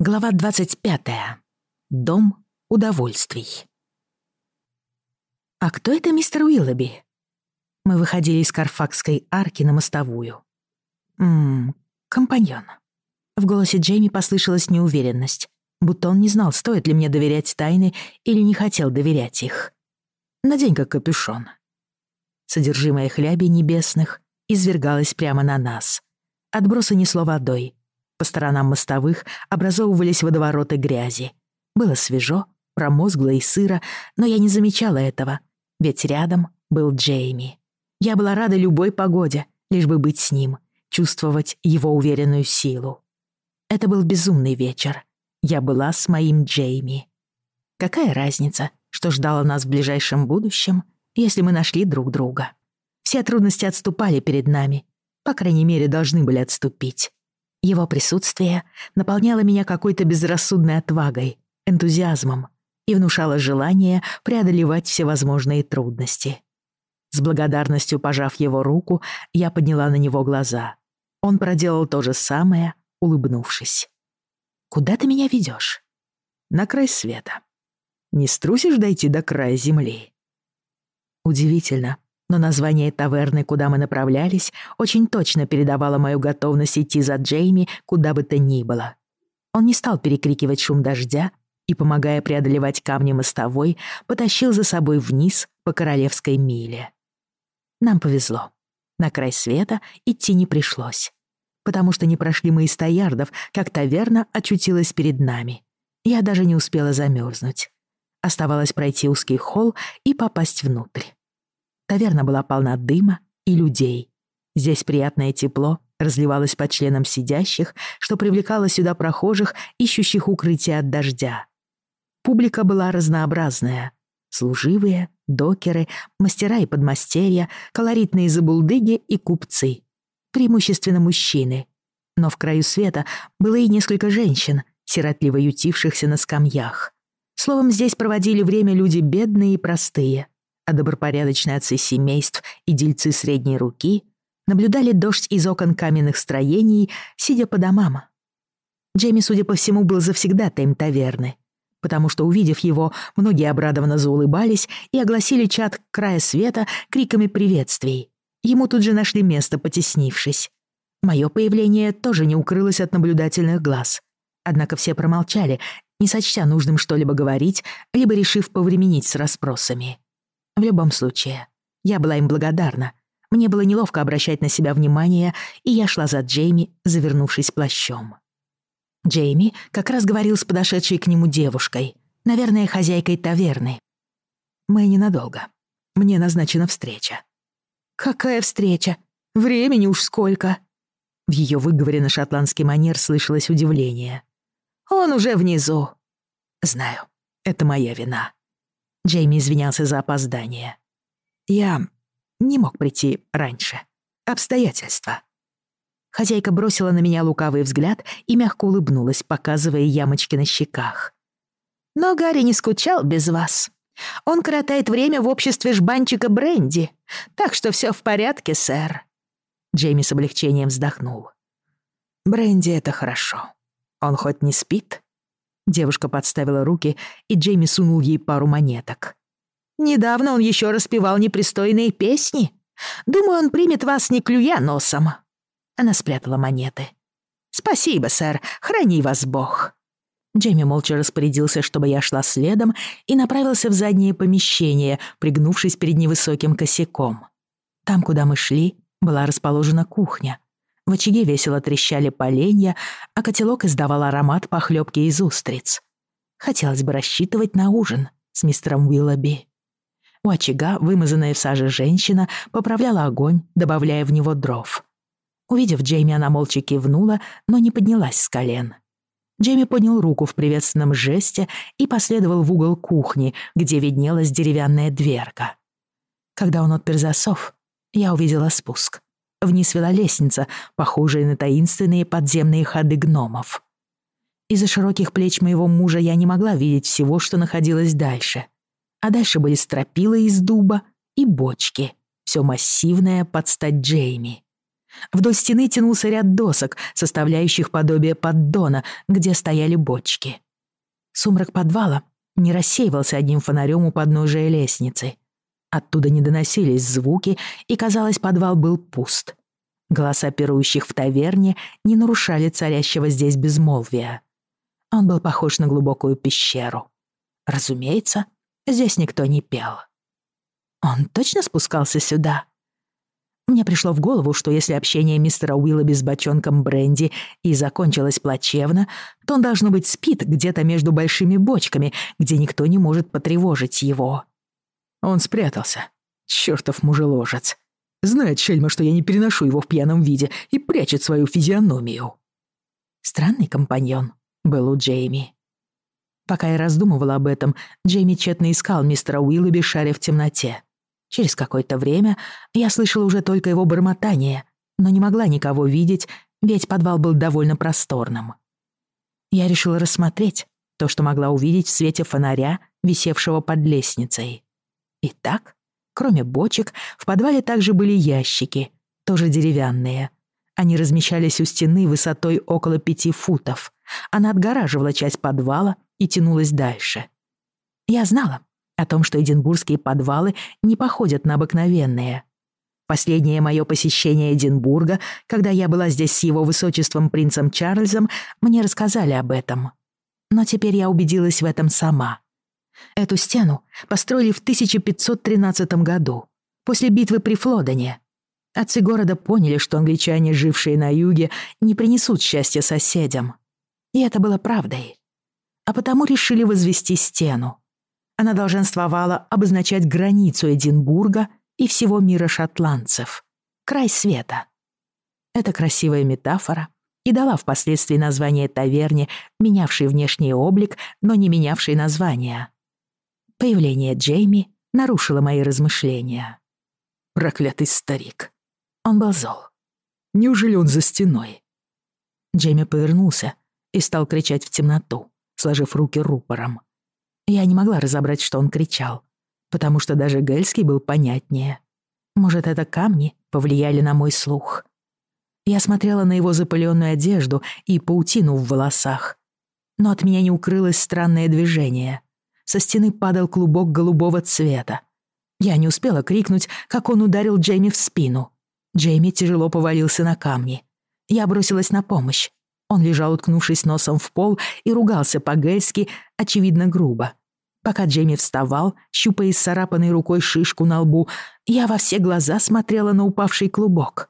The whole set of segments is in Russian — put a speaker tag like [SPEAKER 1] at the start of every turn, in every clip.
[SPEAKER 1] Глава 25. Дом удовольствий. «А кто это мистер Уиллоби?» Мы выходили из Карфакской арки на мостовую. «Ммм, компаньон». В голосе Джейми послышалась неуверенность, будто он не знал, стоит ли мне доверять тайны или не хотел доверять их. «Надень-ка капюшон». Содержимое хляби небесных извергалось прямо на нас. Отбросы несло водой — по сторонам мостовых образовывались водовороты грязи. Было свежо, промозгло и сыро, но я не замечала этого, ведь рядом был Джейми. Я была рада любой погоде, лишь бы быть с ним, чувствовать его уверенную силу. Это был безумный вечер. Я была с моим Джейми. Какая разница, что ждало нас в ближайшем будущем, если мы нашли друг друга? Все трудности отступали перед нами, по крайней мере, должны были отступить. Его присутствие наполняло меня какой-то безрассудной отвагой, энтузиазмом и внушало желание преодолевать всевозможные трудности. С благодарностью пожав его руку, я подняла на него глаза. Он проделал то же самое, улыбнувшись. «Куда ты меня ведешь? «На край света. Не струсишь дойти до края земли?» Удивительно, но название таверны, куда мы направлялись, очень точно передавало мою готовность идти за Джейми куда бы то ни было. Он не стал перекрикивать шум дождя и, помогая преодолевать камни мостовой, потащил за собой вниз по королевской миле. Нам повезло. На край света идти не пришлось, потому что не прошли мы и ста ярдов, как таверна очутилась перед нами. Я даже не успела замерзнуть. Оставалось пройти узкий холл и попасть внутрь. Таверна была полна дыма и людей. Здесь приятное тепло разливалось по членам сидящих, что привлекало сюда прохожих, ищущих укрытие от дождя. Публика была разнообразная. Служивые, докеры, мастера и подмастерья, колоритные забулдыги и купцы. Преимущественно мужчины. Но в краю света было и несколько женщин, сиротливо ютившихся на скамьях. Словом, здесь проводили время люди бедные и простые — а добропорядочные отцы семейств и дельцы средней руки наблюдали дождь из окон каменных строений, сидя по домам. Джейми, судя по всему, был завсегда тем таверны, потому что, увидев его, многие обрадованно заулыбались и огласили чат края света криками приветствий. Ему тут же нашли место, потеснившись. Мое появление тоже не укрылось от наблюдательных глаз. Однако все промолчали, не сочтя нужным что-либо говорить, либо решив повременить с расспросами. В любом случае, я была им благодарна. Мне было неловко обращать на себя внимание, и я шла за Джейми, завернувшись плащом. Джейми как раз говорил с подошедшей к нему девушкой, наверное, хозяйкой таверны. «Мы ненадолго. Мне назначена встреча». «Какая встреча? Времени уж сколько!» В ее выговоре на шотландский манер слышалось удивление. «Он уже внизу!» «Знаю, это моя вина. Джейми извинялся за опоздание. «Я не мог прийти раньше. Обстоятельства». Хозяйка бросила на меня лукавый взгляд и мягко улыбнулась, показывая ямочки на щеках. «Но Гарри не скучал без вас. Он коротает время в обществе жбанчика Бренди, так что все в порядке, сэр». Джейми с облегчением вздохнул. Бренди это хорошо. Он хоть не спит, Девушка подставила руки, и Джейми сунул ей пару монеток. «Недавно он еще распевал непристойные песни. Думаю, он примет вас, не клюя носом». Она спрятала монеты. «Спасибо, сэр. Храни вас Бог». Джейми молча распорядился, чтобы я шла следом, и направился в заднее помещение, пригнувшись перед невысоким косяком. Там, куда мы шли, была расположена кухня, в очаге весело трещали поленья, а котелок издавал аромат похлебки из устриц. Хотелось бы рассчитывать на ужин с мистером Уиллоби. У очага вымазанная в саже женщина поправляла огонь, добавляя в него дров. Увидев Джейми, она молча кивнула, но не поднялась с колен. Джейми поднял руку в приветственном жесте и последовал в угол кухни, где виднелась деревянная дверка. Когда он отпер засов, я увидела спуск. Вниз вела лестница, похожая на таинственные подземные ходы гномов. Из-за широких плеч моего мужа я не могла видеть всего, что находилось дальше. А дальше были стропила из дуба и бочки. Все массивное под стать Джейми. Вдоль стены тянулся ряд досок, составляющих подобие поддона, где стояли бочки. Сумрак подвала не рассеивался одним фонарем у подножия лестницы — Оттуда не доносились звуки, и, казалось, подвал был пуст. Голоса пирующих в таверне не нарушали царящего здесь безмолвия. Он был похож на глубокую пещеру. Разумеется, здесь никто не пел. Он точно спускался сюда? Мне пришло в голову, что если общение мистера Уиллоби с бочонком бренди и закончилось плачевно, то он, должно быть, спит где-то между большими бочками, где никто не может потревожить его. Он спрятался. Чёртов мужеложец. Знает шельма, что я не переношу его в пьяном виде и прячет свою физиономию. Странный компаньон был у Джейми. Пока я раздумывала об этом, Джейми тщетно искал мистера Уиллоби, шаря в темноте. Через какое-то время я слышала уже только его бормотание, но не могла никого видеть, ведь подвал был довольно просторным. Я решила рассмотреть то, что могла увидеть в свете фонаря, висевшего под лестницей. Итак, кроме бочек, в подвале также были ящики, тоже деревянные. Они размещались у стены высотой около пяти футов. Она отгораживала часть подвала и тянулась дальше. Я знала о том, что эдинбургские подвалы не походят на обыкновенные. Последнее мое посещение Эдинбурга, когда я была здесь с его высочеством принцем Чарльзом, мне рассказали об этом. Но теперь я убедилась в этом сама. Эту стену построили в 1513 году, после битвы при Флодоне. Отцы города поняли, что англичане, жившие на юге, не принесут счастья соседям. И это было правдой. А потому решили возвести стену. Она долженствовала обозначать границу Эдинбурга и всего мира шотландцев. Край света. Эта красивая метафора и дала впоследствии название таверне, менявшей внешний облик, но не менявшей название. Появление Джейми нарушило мои размышления. Проклятый старик. Он был зол. Неужели он за стеной? Джейми повернулся и стал кричать в темноту, сложив руки рупором. Я не могла разобрать, что он кричал, потому что даже Гельский был понятнее. Может, это камни повлияли на мой слух. Я смотрела на его запыленную одежду и паутину в волосах, но от меня не укрылось странное движение, со стены падал клубок голубого цвета. Я не успела крикнуть, как он ударил Джейми в спину. Джейми тяжело повалился на камни. Я бросилась на помощь. Он лежал, уткнувшись носом в пол, и ругался по-гельски, очевидно, грубо. Пока Джейми вставал, щупая исцарапанной рукой шишку на лбу, я во все глаза смотрела на упавший клубок.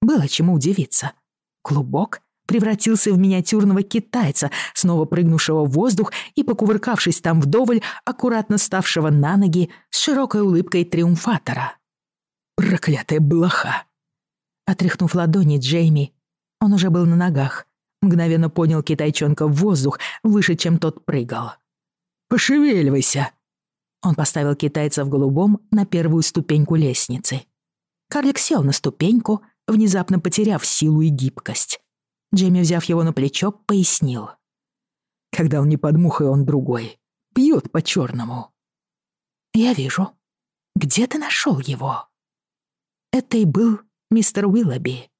[SPEAKER 1] Было чему удивиться. Клубок, превратился в миниатюрного китайца, снова прыгнувшего в воздух и, покувыркавшись там вдоволь, аккуратно ставшего на ноги с широкой улыбкой триумфатора. «Проклятая блоха!» Отряхнув ладони Джейми, он уже был на ногах, мгновенно понял китайчонка в воздух, выше, чем тот прыгал. «Пошевеливайся!» Он поставил китайца в голубом на первую ступеньку лестницы. Карлик сел на ступеньку, внезапно потеряв силу и гибкость. Джейми, взяв его на плечо, пояснил. «Когда он не под мухой, он другой. Пьет по-черному». «Я вижу. Где ты нашел его?» Это и был мистер Уиллоби.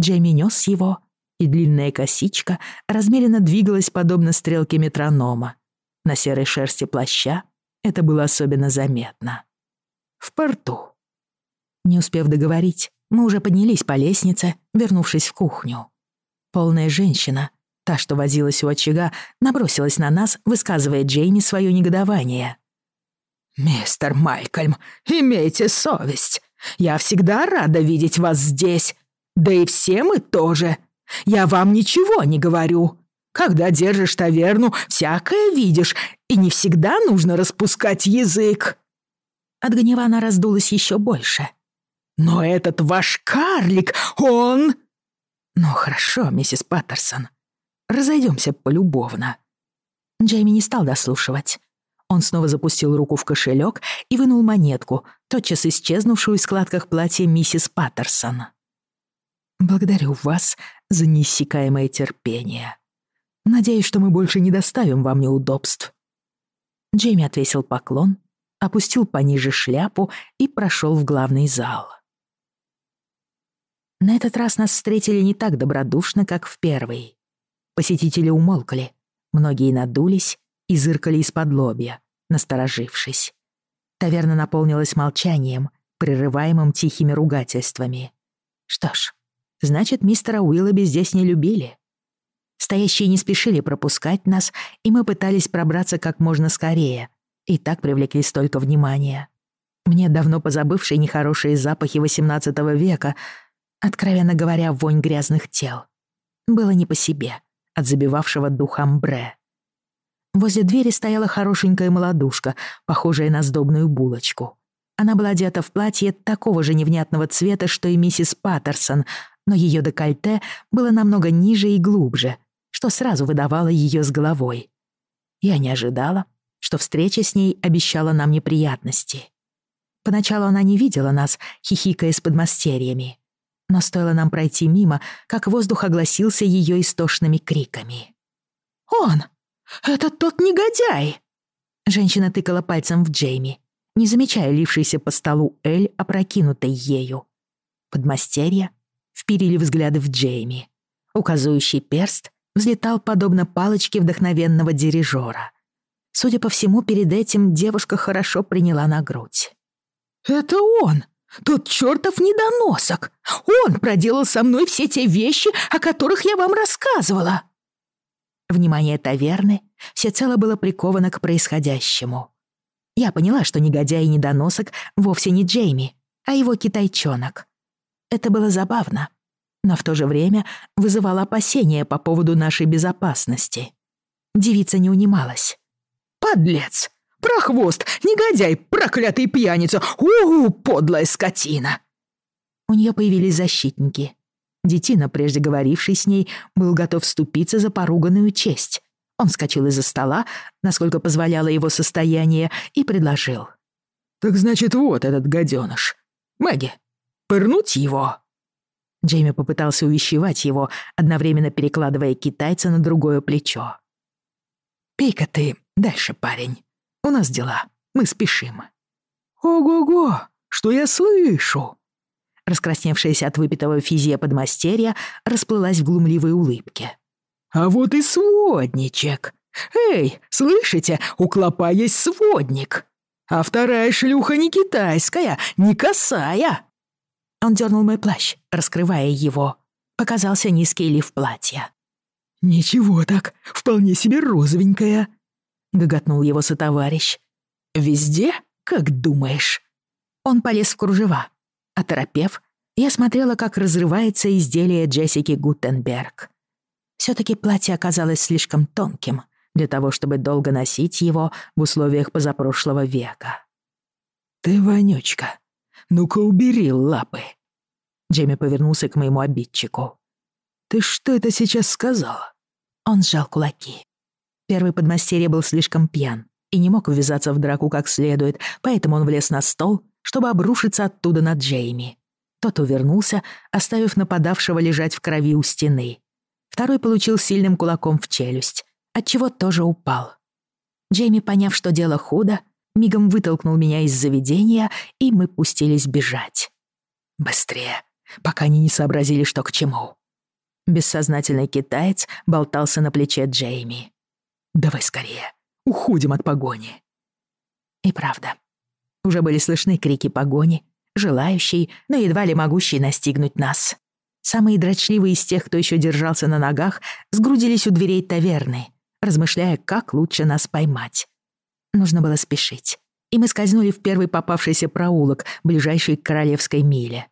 [SPEAKER 1] Джейми нёс его, и длинная косичка размеренно двигалась подобно стрелке метронома. На серой шерсти плаща это было особенно заметно. «В порту». Не успев договорить, мы уже поднялись по лестнице, вернувшись в кухню. Полная женщина, та, что возилась у очага, набросилась на нас, высказывая Джейми свое негодование. «Мистер Малькольм, имейте совесть. Я всегда рада видеть вас здесь. Да и все мы тоже. Я вам ничего не говорю. Когда держишь таверну, всякое видишь, и не всегда нужно распускать язык». От гнева она раздулась еще больше. «Но этот ваш карлик, он...» «Ну хорошо, миссис Паттерсон. Разойдемся полюбовно». Джейми не стал дослушивать. Он снова запустил руку в кошелек и вынул монетку, тотчас исчезнувшую в складках платья миссис Паттерсон. «Благодарю вас за неиссякаемое терпение. Надеюсь, что мы больше не доставим вам неудобств». Джейми отвесил поклон, опустил пониже шляпу и прошел в главный зал. На этот раз нас встретили не так добродушно, как в первый. Посетители умолкли, многие надулись и зыркали из-под лобья, насторожившись. Таверна наполнилась молчанием, прерываемым тихими ругательствами. Что ж, значит, мистера Уиллоби здесь не любили. Стоящие не спешили пропускать нас, и мы пытались пробраться как можно скорее, и так привлекли столько внимания. Мне давно позабывшие нехорошие запахи XVIII века — Откровенно говоря, вонь грязных тел. Было не по себе от забивавшего дух амбре. Возле двери стояла хорошенькая молодушка, похожая на сдобную булочку. Она была одета в платье такого же невнятного цвета, что и миссис Паттерсон, но ее декольте было намного ниже и глубже, что сразу выдавало ее с головой. Я не ожидала, что встреча с ней обещала нам неприятности. Поначалу она не видела нас, хихикая с подмастерьями но стоило нам пройти мимо, как воздух огласился ее истошными криками.
[SPEAKER 2] «Он! Это тот негодяй!»
[SPEAKER 1] Женщина тыкала пальцем в Джейми, не замечая лившейся по столу Эль, опрокинутой ею. Подмастерья вперили взгляды в Джейми. Указующий перст взлетал подобно палочке вдохновенного дирижера. Судя по всему, перед этим девушка хорошо приняла на грудь.
[SPEAKER 2] «Это он!» Тот чертов недоносок! Он проделал со мной все те вещи, о которых я вам рассказывала!»
[SPEAKER 1] Внимание таверны всецело было приковано к происходящему. Я поняла, что негодяй и недоносок вовсе не Джейми, а его китайчонок. Это было забавно, но в то же время вызывало опасения по поводу нашей безопасности. Девица не унималась.
[SPEAKER 2] «Подлец! Прохвост, негодяй, проклятый пьяница! Угу, подлая скотина!»
[SPEAKER 1] У нее появились защитники. Детина, прежде говоривший с ней, был готов вступиться за поруганную честь. Он вскочил из-за стола, насколько позволяло его состояние, и предложил.
[SPEAKER 2] «Так значит, вот этот гадёныш, Мэгги, пырнуть его!»
[SPEAKER 1] Джейми попытался увещевать его, одновременно перекладывая китайца на другое плечо.
[SPEAKER 2] «Пей-ка ты дальше, парень», у нас дела, мы спешим».
[SPEAKER 3] «Ого-го, что я слышу!»
[SPEAKER 1] Раскрасневшаяся от выпитого физия подмастерья расплылась в глумливой улыбке.
[SPEAKER 3] «А вот и сводничек! Эй, слышите, у клопа есть сводник! А вторая шлюха не китайская, не косая!»
[SPEAKER 1] Он дернул мой плащ, раскрывая его. Показался низкий лиф платья.
[SPEAKER 3] «Ничего так, вполне себе розовенькая», гоготнул его сотоварищ. «Везде, как думаешь?»
[SPEAKER 1] Он полез в кружева. Оторопев, я смотрела, как разрывается изделие Джессики Гутенберг. все таки платье оказалось слишком тонким для того, чтобы долго носить его в условиях позапрошлого века.
[SPEAKER 3] «Ты вонючка. Ну-ка убери лапы!»
[SPEAKER 1] Джемми повернулся к моему обидчику.
[SPEAKER 3] «Ты что это сейчас сказал?
[SPEAKER 1] Он сжал кулаки. Первый подмастерье был слишком пьян и не мог ввязаться в драку как следует, поэтому он влез на стол, чтобы обрушиться оттуда на Джейми. Тот увернулся, оставив нападавшего лежать в крови у стены. Второй получил сильным кулаком в челюсть, отчего тоже упал. Джейми, поняв, что дело худо, мигом вытолкнул меня из заведения, и мы пустились бежать. Быстрее, пока они не сообразили, что к чему. Бессознательный китаец болтался на плече Джейми. «Давай скорее, уходим от погони!» И правда, уже были слышны крики погони, желающей, но едва ли могущей настигнуть нас. Самые дрочливые из тех, кто еще держался на ногах, сгрудились у дверей таверны, размышляя, как лучше нас поймать. Нужно было спешить, и мы скользнули в первый попавшийся проулок, ближайший к королевской миле.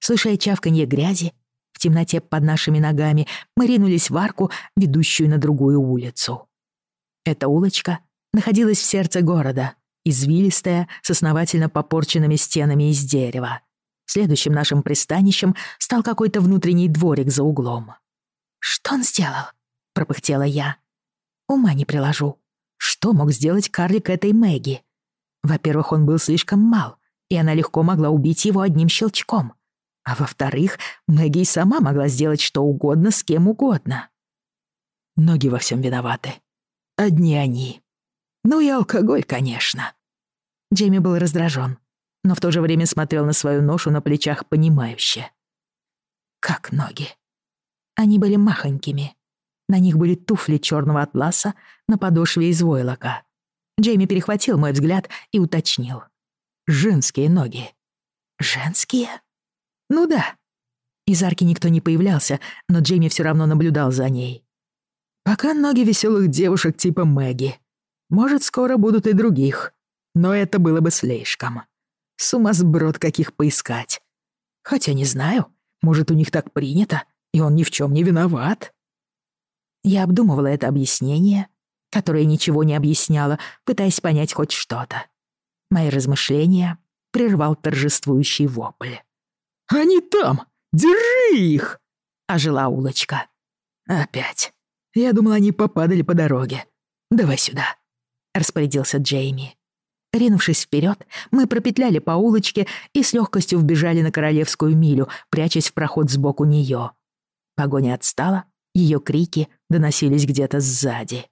[SPEAKER 1] Слышая чавканье грязи, в темноте под нашими ногами мы ринулись в арку, ведущую на другую улицу. Эта улочка находилась в сердце города, извилистая, с основательно попорченными стенами из дерева. Следующим нашим пристанищем стал какой-то внутренний дворик за углом. «Что он сделал?» — пропыхтела я. «Ума не приложу. Что мог сделать карлик этой Мэгги? Во-первых, он был слишком мал, и она легко могла убить его одним щелчком. А во-вторых, Мэгги сама могла сделать что угодно с кем угодно». «Ноги во всем виноваты», Одни они. Ну и алкоголь, конечно. Джейми был раздражен, но в то же время смотрел на свою ношу на плечах понимающе. Как ноги. Они были махонькими. На них были туфли черного атласа на подошве из войлока. Джейми перехватил мой взгляд и уточнил. «Женские ноги». «Женские?» «Ну да». Из арки никто не появлялся, но Джейми все равно наблюдал за ней. Пока ноги веселых девушек типа Мэгги. Может, скоро будут и других. Но это было бы слишком. Сумасброд каких поискать. Хотя не знаю, может, у них так принято, и он ни в чем не виноват. Я обдумывала это объяснение, которое ничего не объясняло, пытаясь понять хоть что-то. Мои размышления прервал торжествующий вопль.
[SPEAKER 3] «Они там! Держи их!»
[SPEAKER 1] — ожила улочка.
[SPEAKER 3] «Опять!» Я думал, они попадали по дороге. Давай сюда», — распорядился Джейми.
[SPEAKER 1] Ринувшись вперед, мы пропетляли по улочке и с легкостью вбежали на королевскую милю, прячась в проход сбоку нее. Погоня отстала, ее крики доносились где-то сзади.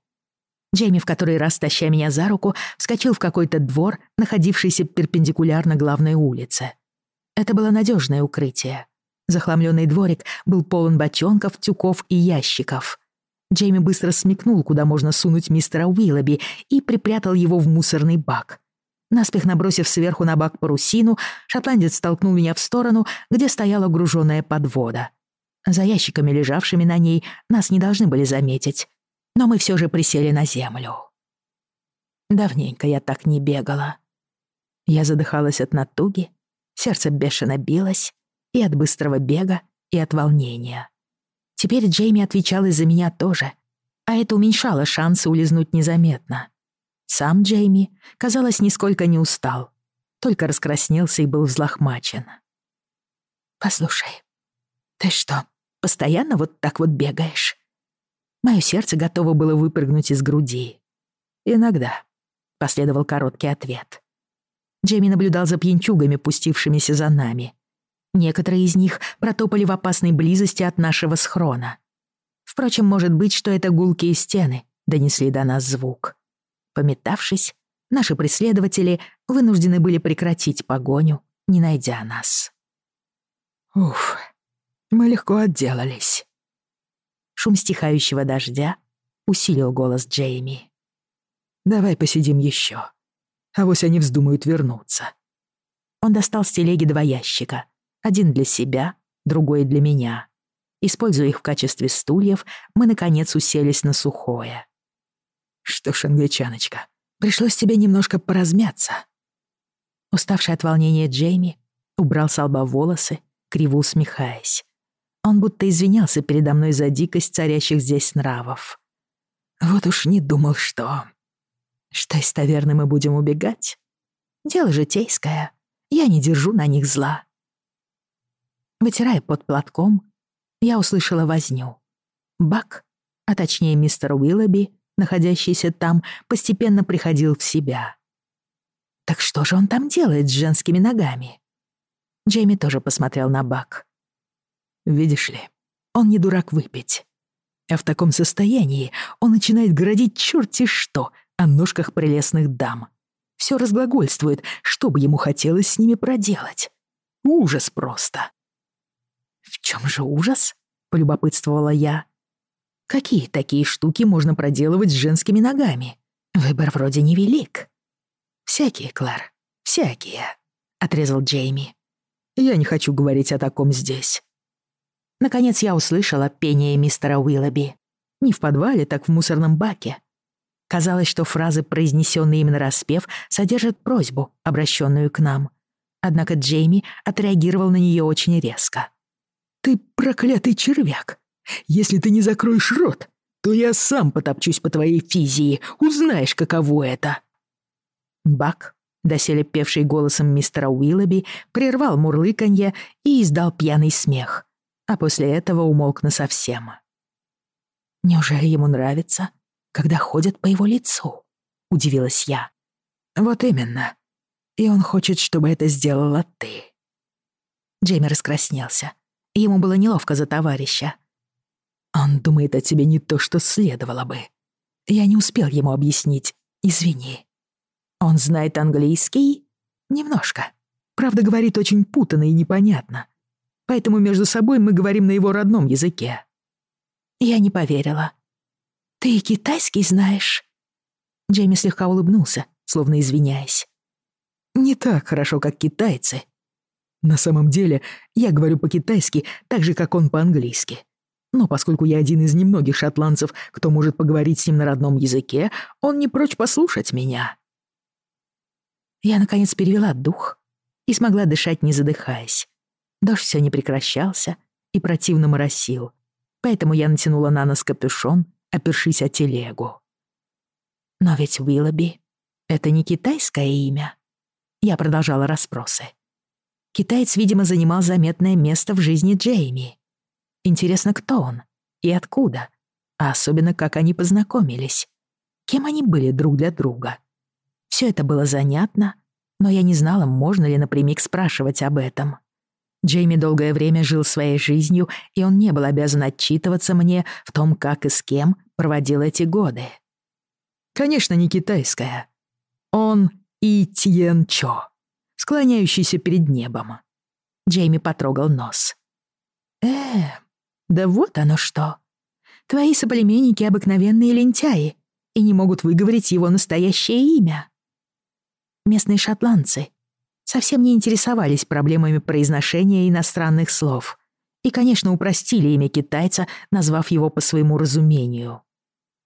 [SPEAKER 1] Джейми в который раз, таща меня за руку, вскочил в какой-то двор, находившийся перпендикулярно главной улице. Это было надежное укрытие. Захламленный дворик был полон бочонков, тюков и ящиков. Джейми быстро смекнул, куда можно сунуть мистера Уиллоби, и припрятал его в мусорный бак. Наспех набросив сверху на бак парусину, шотландец толкнул меня в сторону, где стояла груженная подвода. За ящиками, лежавшими на ней, нас не должны были заметить. Но мы все же присели на землю. Давненько я так не бегала. Я задыхалась от натуги, сердце бешено билось и от быстрого бега, и от волнения. Теперь Джейми отвечал из за меня тоже, а это уменьшало шансы улизнуть незаметно. Сам Джейми, казалось, нисколько не устал, только раскраснелся и был взлохмачен. «Послушай, ты что, постоянно вот так вот бегаешь?» Мое сердце готово было выпрыгнуть из груди. «Иногда», — последовал короткий ответ. Джейми наблюдал за пьянчугами, пустившимися за нами, Некоторые из них протопали в опасной близости от нашего схрона. Впрочем, может быть, что это гулкие стены донесли до нас звук. Пометавшись, наши преследователи вынуждены были прекратить погоню, не найдя нас.
[SPEAKER 3] Уф, мы легко отделались.
[SPEAKER 1] Шум стихающего дождя усилил голос Джейми.
[SPEAKER 3] «Давай посидим еще. А вось они вздумают вернуться».
[SPEAKER 1] Он достал с телеги два ящика, один для себя, другой для меня. Используя их в качестве стульев, мы, наконец, уселись на сухое.
[SPEAKER 3] «Что ж, англичаночка, пришлось тебе немножко поразмяться».
[SPEAKER 1] Уставший от волнения Джейми убрал с лба волосы, криво усмехаясь. Он будто извинялся передо мной за дикость царящих здесь нравов.
[SPEAKER 3] «Вот уж не думал, что...»
[SPEAKER 1] «Что из таверны мы будем убегать?» «Дело житейское. Я не держу на них зла. Вытирая под платком, я услышала возню. Бак, а точнее мистер Уиллоби, находящийся там, постепенно приходил в себя. Так что же он там делает с женскими ногами? Джейми тоже посмотрел на Бак.
[SPEAKER 3] Видишь ли, он не дурак выпить. А в таком состоянии он начинает городить черти что о ножках прелестных дам. Все разглагольствует, что бы ему хотелось с ними проделать. Ужас просто.
[SPEAKER 1] «В чем же ужас?» — полюбопытствовала я. «Какие такие штуки можно проделывать с женскими ногами? Выбор вроде невелик». «Всякие, Клар, всякие», — отрезал Джейми.
[SPEAKER 3] «Я не хочу говорить о таком здесь».
[SPEAKER 1] Наконец я услышала пение мистера Уиллоби. Не в подвале, так в мусорном баке. Казалось, что фразы, произнесенные именно распев, содержат просьбу, обращенную к нам. Однако Джейми отреагировал на нее очень резко.
[SPEAKER 3] «Ты проклятый червяк! Если ты не закроешь рот, то я сам потопчусь по твоей физии, узнаешь, каково это!»
[SPEAKER 1] Бак, доселе певший голосом мистера Уиллоби, прервал мурлыканье и издал пьяный смех, а после этого умолк насовсем. «Неужели ему нравится, когда ходят по его лицу?» — удивилась я.
[SPEAKER 3] «Вот именно. И он хочет, чтобы это сделала ты».
[SPEAKER 1] Джейми раскраснелся, Ему было неловко за товарища.
[SPEAKER 3] «Он думает о тебе не то, что следовало бы. Я не успел ему объяснить. Извини».
[SPEAKER 1] «Он знает английский?» «Немножко.
[SPEAKER 3] Правда, говорит очень путанно и непонятно. Поэтому между собой мы говорим на его родном языке».
[SPEAKER 1] Я не поверила. «Ты и китайский знаешь?» Джейми слегка улыбнулся, словно извиняясь.
[SPEAKER 3] «Не так хорошо, как китайцы, на самом деле, я говорю по-китайски так же, как он по-английски. Но поскольку я один из немногих шотландцев, кто может поговорить с ним на родном языке, он не прочь послушать меня.
[SPEAKER 1] Я, наконец, перевела дух и смогла дышать, не задыхаясь. Дождь все не прекращался и противно моросил, поэтому я натянула на нос капюшон, опершись о телегу. Но ведь Уиллоби — это не китайское имя. Я продолжала расспросы. Китаец, видимо, занимал заметное место в жизни Джейми. Интересно, кто он и откуда, а особенно, как они познакомились. Кем они были друг для друга? Все это было занятно, но я не знала, можно ли напрямик спрашивать об этом. Джейми долгое время жил своей жизнью, и он не был обязан отчитываться мне в том, как и с кем проводил эти годы.
[SPEAKER 3] Конечно, не китайская. Он И Тьен Чо склоняющийся перед небом.
[SPEAKER 1] Джейми потрогал нос. «Э, да вот оно что. Твои соплеменники — обыкновенные лентяи и не могут выговорить его настоящее имя». Местные шотландцы совсем не интересовались проблемами произношения иностранных слов и, конечно, упростили имя китайца, назвав его по своему разумению.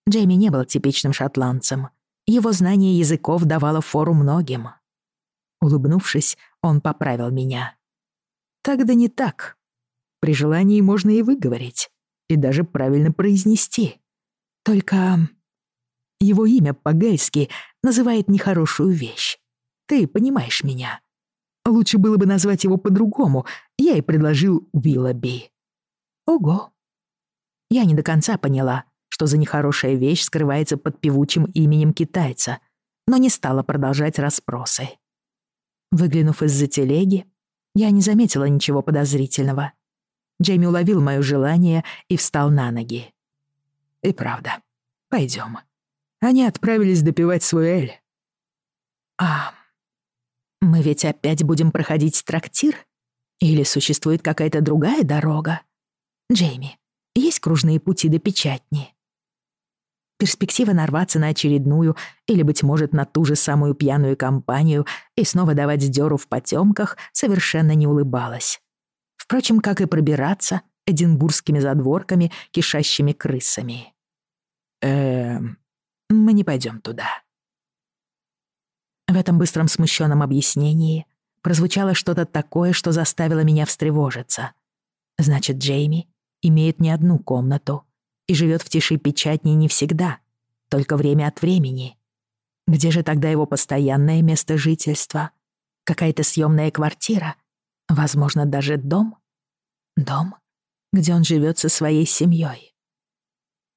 [SPEAKER 1] Джейми не был типичным шотландцем. Его знание языков давало фору многим. Улыбнувшись, он поправил меня.
[SPEAKER 3] «Так да не так. При желании можно и выговорить, и даже правильно произнести. Только его имя по-гайски называет нехорошую вещь. Ты понимаешь меня. Лучше было бы назвать его по-другому, я и предложил Уиллоби».
[SPEAKER 1] «Ого». Я не до конца поняла, что за нехорошая вещь скрывается под певучим именем китайца, но не стала продолжать расспросы. Выглянув из-за телеги, я не заметила ничего подозрительного. Джейми уловил моё желание и встал на ноги.
[SPEAKER 3] «И правда, пойдем. Они отправились допивать свой эль.
[SPEAKER 1] «А, мы ведь опять будем проходить трактир? Или существует какая-то другая дорога? Джейми, есть кружные пути до печатни?» Перспектива нарваться на очередную или, быть может, на ту же самую пьяную компанию и снова давать дёру в потёмках совершенно не улыбалась. Впрочем, как и пробираться эдинбургскими задворками, кишащими крысами.
[SPEAKER 3] «Эм, мы не пойдём туда».
[SPEAKER 1] В этом быстром смущенном объяснении прозвучало что-то такое, что заставило меня встревожиться. Значит, Джейми имеет не одну комнату — и живет в тиши печатни не всегда, только время от времени. Где же тогда его постоянное место жительства? Какая-то съемная квартира? Возможно, даже дом? Дом, где он живет со своей семьей.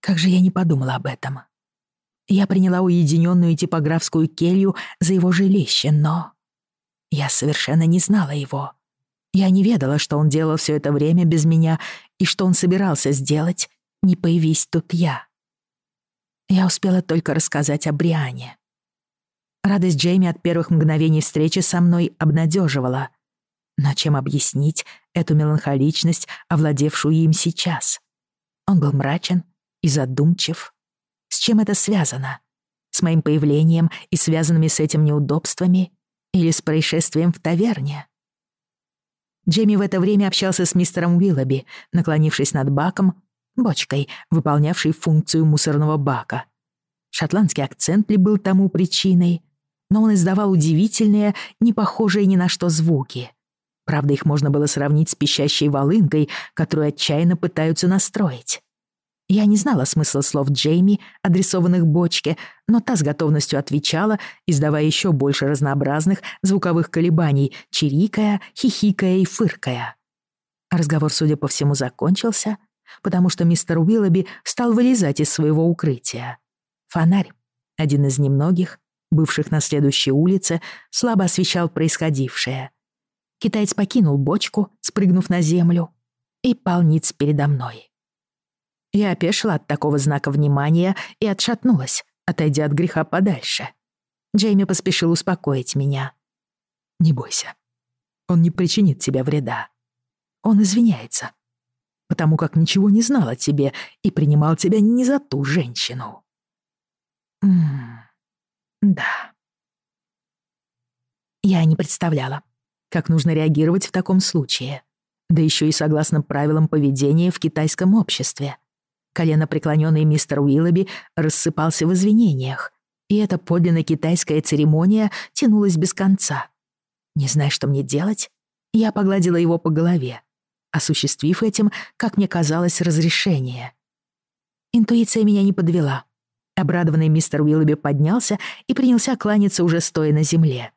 [SPEAKER 1] Как же я не подумала об этом. Я приняла уединенную типографскую келью за его жилище, но... Я совершенно не знала его. Я не ведала, что он делал все это время без меня и что он собирался сделать, не появись тут я. Я успела только рассказать о Бриане. Радость Джейми от первых мгновений встречи со мной обнадеживала. Но чем объяснить эту меланхоличность, овладевшую им сейчас? Он был мрачен и задумчив. С чем это связано? С моим появлением и связанными с этим неудобствами? Или с происшествием в таверне? Джейми в это время общался с мистером Уиллоби, наклонившись над баком, бочкой, выполнявшей функцию мусорного бака. Шотландский акцент ли был тому причиной, но он издавал удивительные, не похожие ни на что звуки. Правда, их можно было сравнить с пищащей волынкой, которую отчаянно пытаются настроить. Я не знала смысла слов Джейми, адресованных бочке, но та с готовностью отвечала, издавая еще больше разнообразных звуковых колебаний, чирикая, хихикая и фыркая. Разговор, судя по всему, закончился — потому что мистер Уиллоби стал вылезать из своего укрытия. Фонарь, один из немногих, бывших на следующей улице, слабо освещал происходившее. Китаец покинул бочку, спрыгнув на землю, и полниц передо мной. Я опешила от такого знака внимания и отшатнулась, отойдя от греха подальше. Джейми поспешил успокоить меня.
[SPEAKER 3] «Не бойся. Он не причинит тебе вреда. Он извиняется, потому как ничего не знал о тебе и принимал тебя не за ту женщину.
[SPEAKER 1] М -м да. Я не представляла, как нужно реагировать в таком случае. Да еще и согласно правилам поведения в китайском обществе. Колено преклоненный мистер Уиллоби рассыпался в извинениях, и эта подлинно китайская церемония тянулась без конца. Не зная, что мне делать, я погладила его по голове, осуществив этим, как мне казалось, разрешение. Интуиция меня не подвела. Обрадованный мистер Уиллоби поднялся и принялся кланяться уже стоя на земле.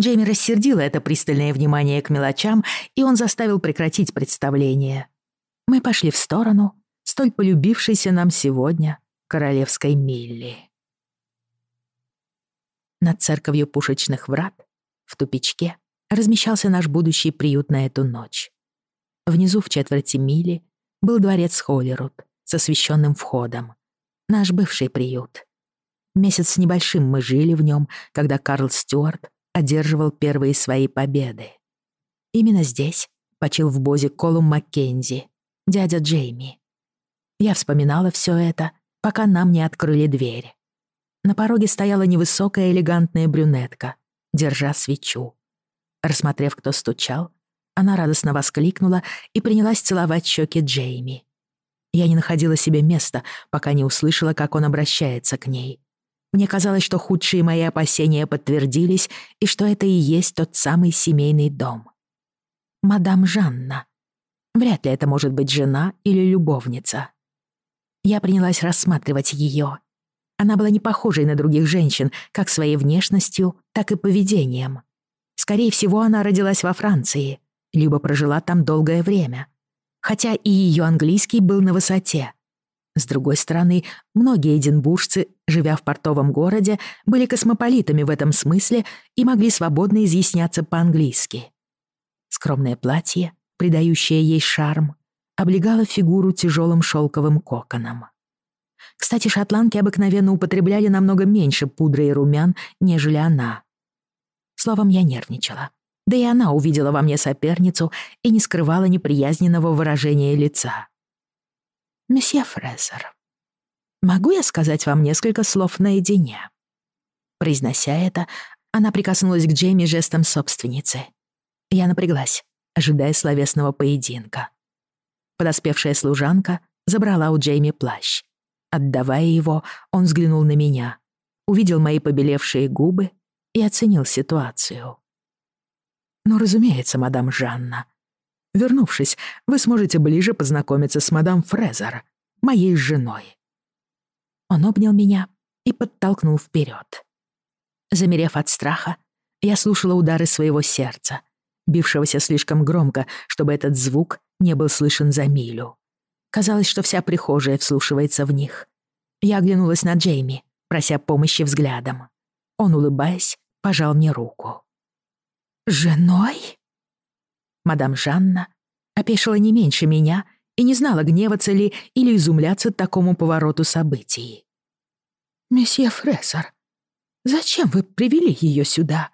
[SPEAKER 1] Джейми рассердило это пристальное внимание к мелочам, и он заставил прекратить представление. Мы пошли в сторону, столь полюбившейся нам сегодня королевской Милли. Над церковью пушечных врат, в тупичке, размещался наш будущий приют на эту ночь. Внизу в четверти мили был дворец Холлерут с освещенным входом. Наш бывший приют. Месяц с небольшим мы жили в нем, когда Карл Стюарт одерживал первые свои победы. Именно здесь почил в бозе Колум Маккензи, дядя Джейми. Я вспоминала все это, пока нам не открыли дверь. На пороге стояла невысокая элегантная брюнетка, держа свечу. Рассмотрев, кто стучал, она радостно воскликнула и принялась целовать щеки Джейми. Я не находила себе места, пока не услышала, как он обращается к ней. Мне казалось, что худшие мои опасения подтвердились, и что это и есть тот самый семейный дом. Мадам Жанна. Вряд ли это может быть жена или любовница. Я принялась рассматривать ее. Она была не похожей на других женщин, как своей внешностью, так и поведением. Скорее всего, она родилась во Франции либо прожила там долгое время. Хотя и ее английский был на высоте. С другой стороны, многие эдинбуржцы, живя в портовом городе, были космополитами в этом смысле и могли свободно изъясняться по-английски. Скромное платье, придающее ей шарм, облегало фигуру тяжелым шелковым коконом. Кстати, шотландки обыкновенно употребляли намного меньше пудры и румян, нежели она. Словом, я нервничала. Да и она увидела во мне соперницу и не скрывала неприязненного выражения лица. «Месье Фрезер, могу я сказать вам несколько слов наедине?» Произнося это, она прикоснулась к Джейми жестом собственницы. Я напряглась, ожидая словесного поединка. Подоспевшая служанка забрала у Джейми плащ. Отдавая его, он взглянул на меня, увидел мои побелевшие губы и оценил ситуацию. Ну, разумеется, мадам Жанна. Вернувшись, вы сможете ближе познакомиться с мадам Фрезер, моей женой. Он обнял меня и подтолкнул вперед. Замерев от страха, я слушала удары своего сердца, бившегося слишком громко, чтобы этот звук не был слышен за милю. Казалось, что вся прихожая вслушивается в них. Я оглянулась на Джейми, прося помощи взглядом. Он, улыбаясь, пожал мне руку. «Женой?» Мадам Жанна опешила не меньше меня и не знала, гневаться ли или изумляться такому повороту событий. «Месье Фрессер, зачем вы привели ее сюда?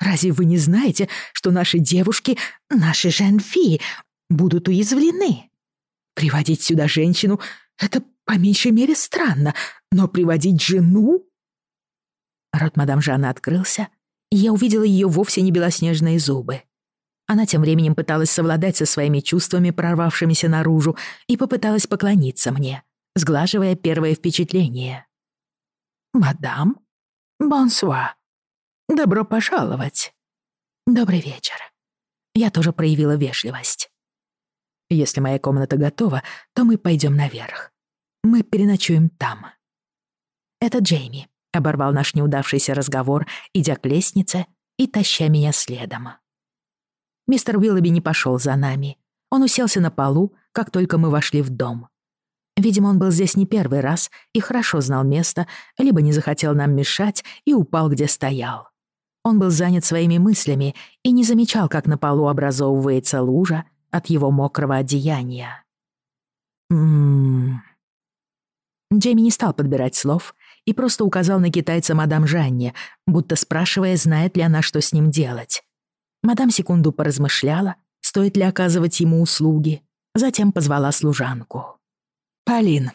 [SPEAKER 1] Разве вы не знаете, что наши девушки, наши женфи, будут уязвлены? Приводить сюда женщину — это по меньшей мере странно, но приводить жену...» Рот мадам Жанна открылся, и я увидела ее вовсе не белоснежные зубы. Она тем временем пыталась совладать со своими чувствами, прорвавшимися наружу, и попыталась поклониться мне, сглаживая первое впечатление. «Мадам? Бонсуа. Добро пожаловать. Добрый вечер». Я тоже проявила вежливость. «Если моя комната готова, то мы пойдем наверх. Мы переночуем там». «Это Джейми. Оборвал наш неудавшийся разговор, идя к лестнице и таща меня следом. Мистер Уиллоби не пошел за нами. Он уселся на полу, как только мы вошли в дом. Видимо, он был здесь не первый раз и хорошо знал место, либо не захотел нам мешать и упал, где стоял. Он был занят своими мыслями и не замечал, как на полу образовывается лужа от его мокрого одеяния. М. Джейми не стал подбирать слов и просто указал на китайца мадам Жанне, будто спрашивая, знает ли она, что с ним делать. Мадам секунду поразмышляла, стоит ли оказывать ему услуги, затем позвала служанку. «Полин,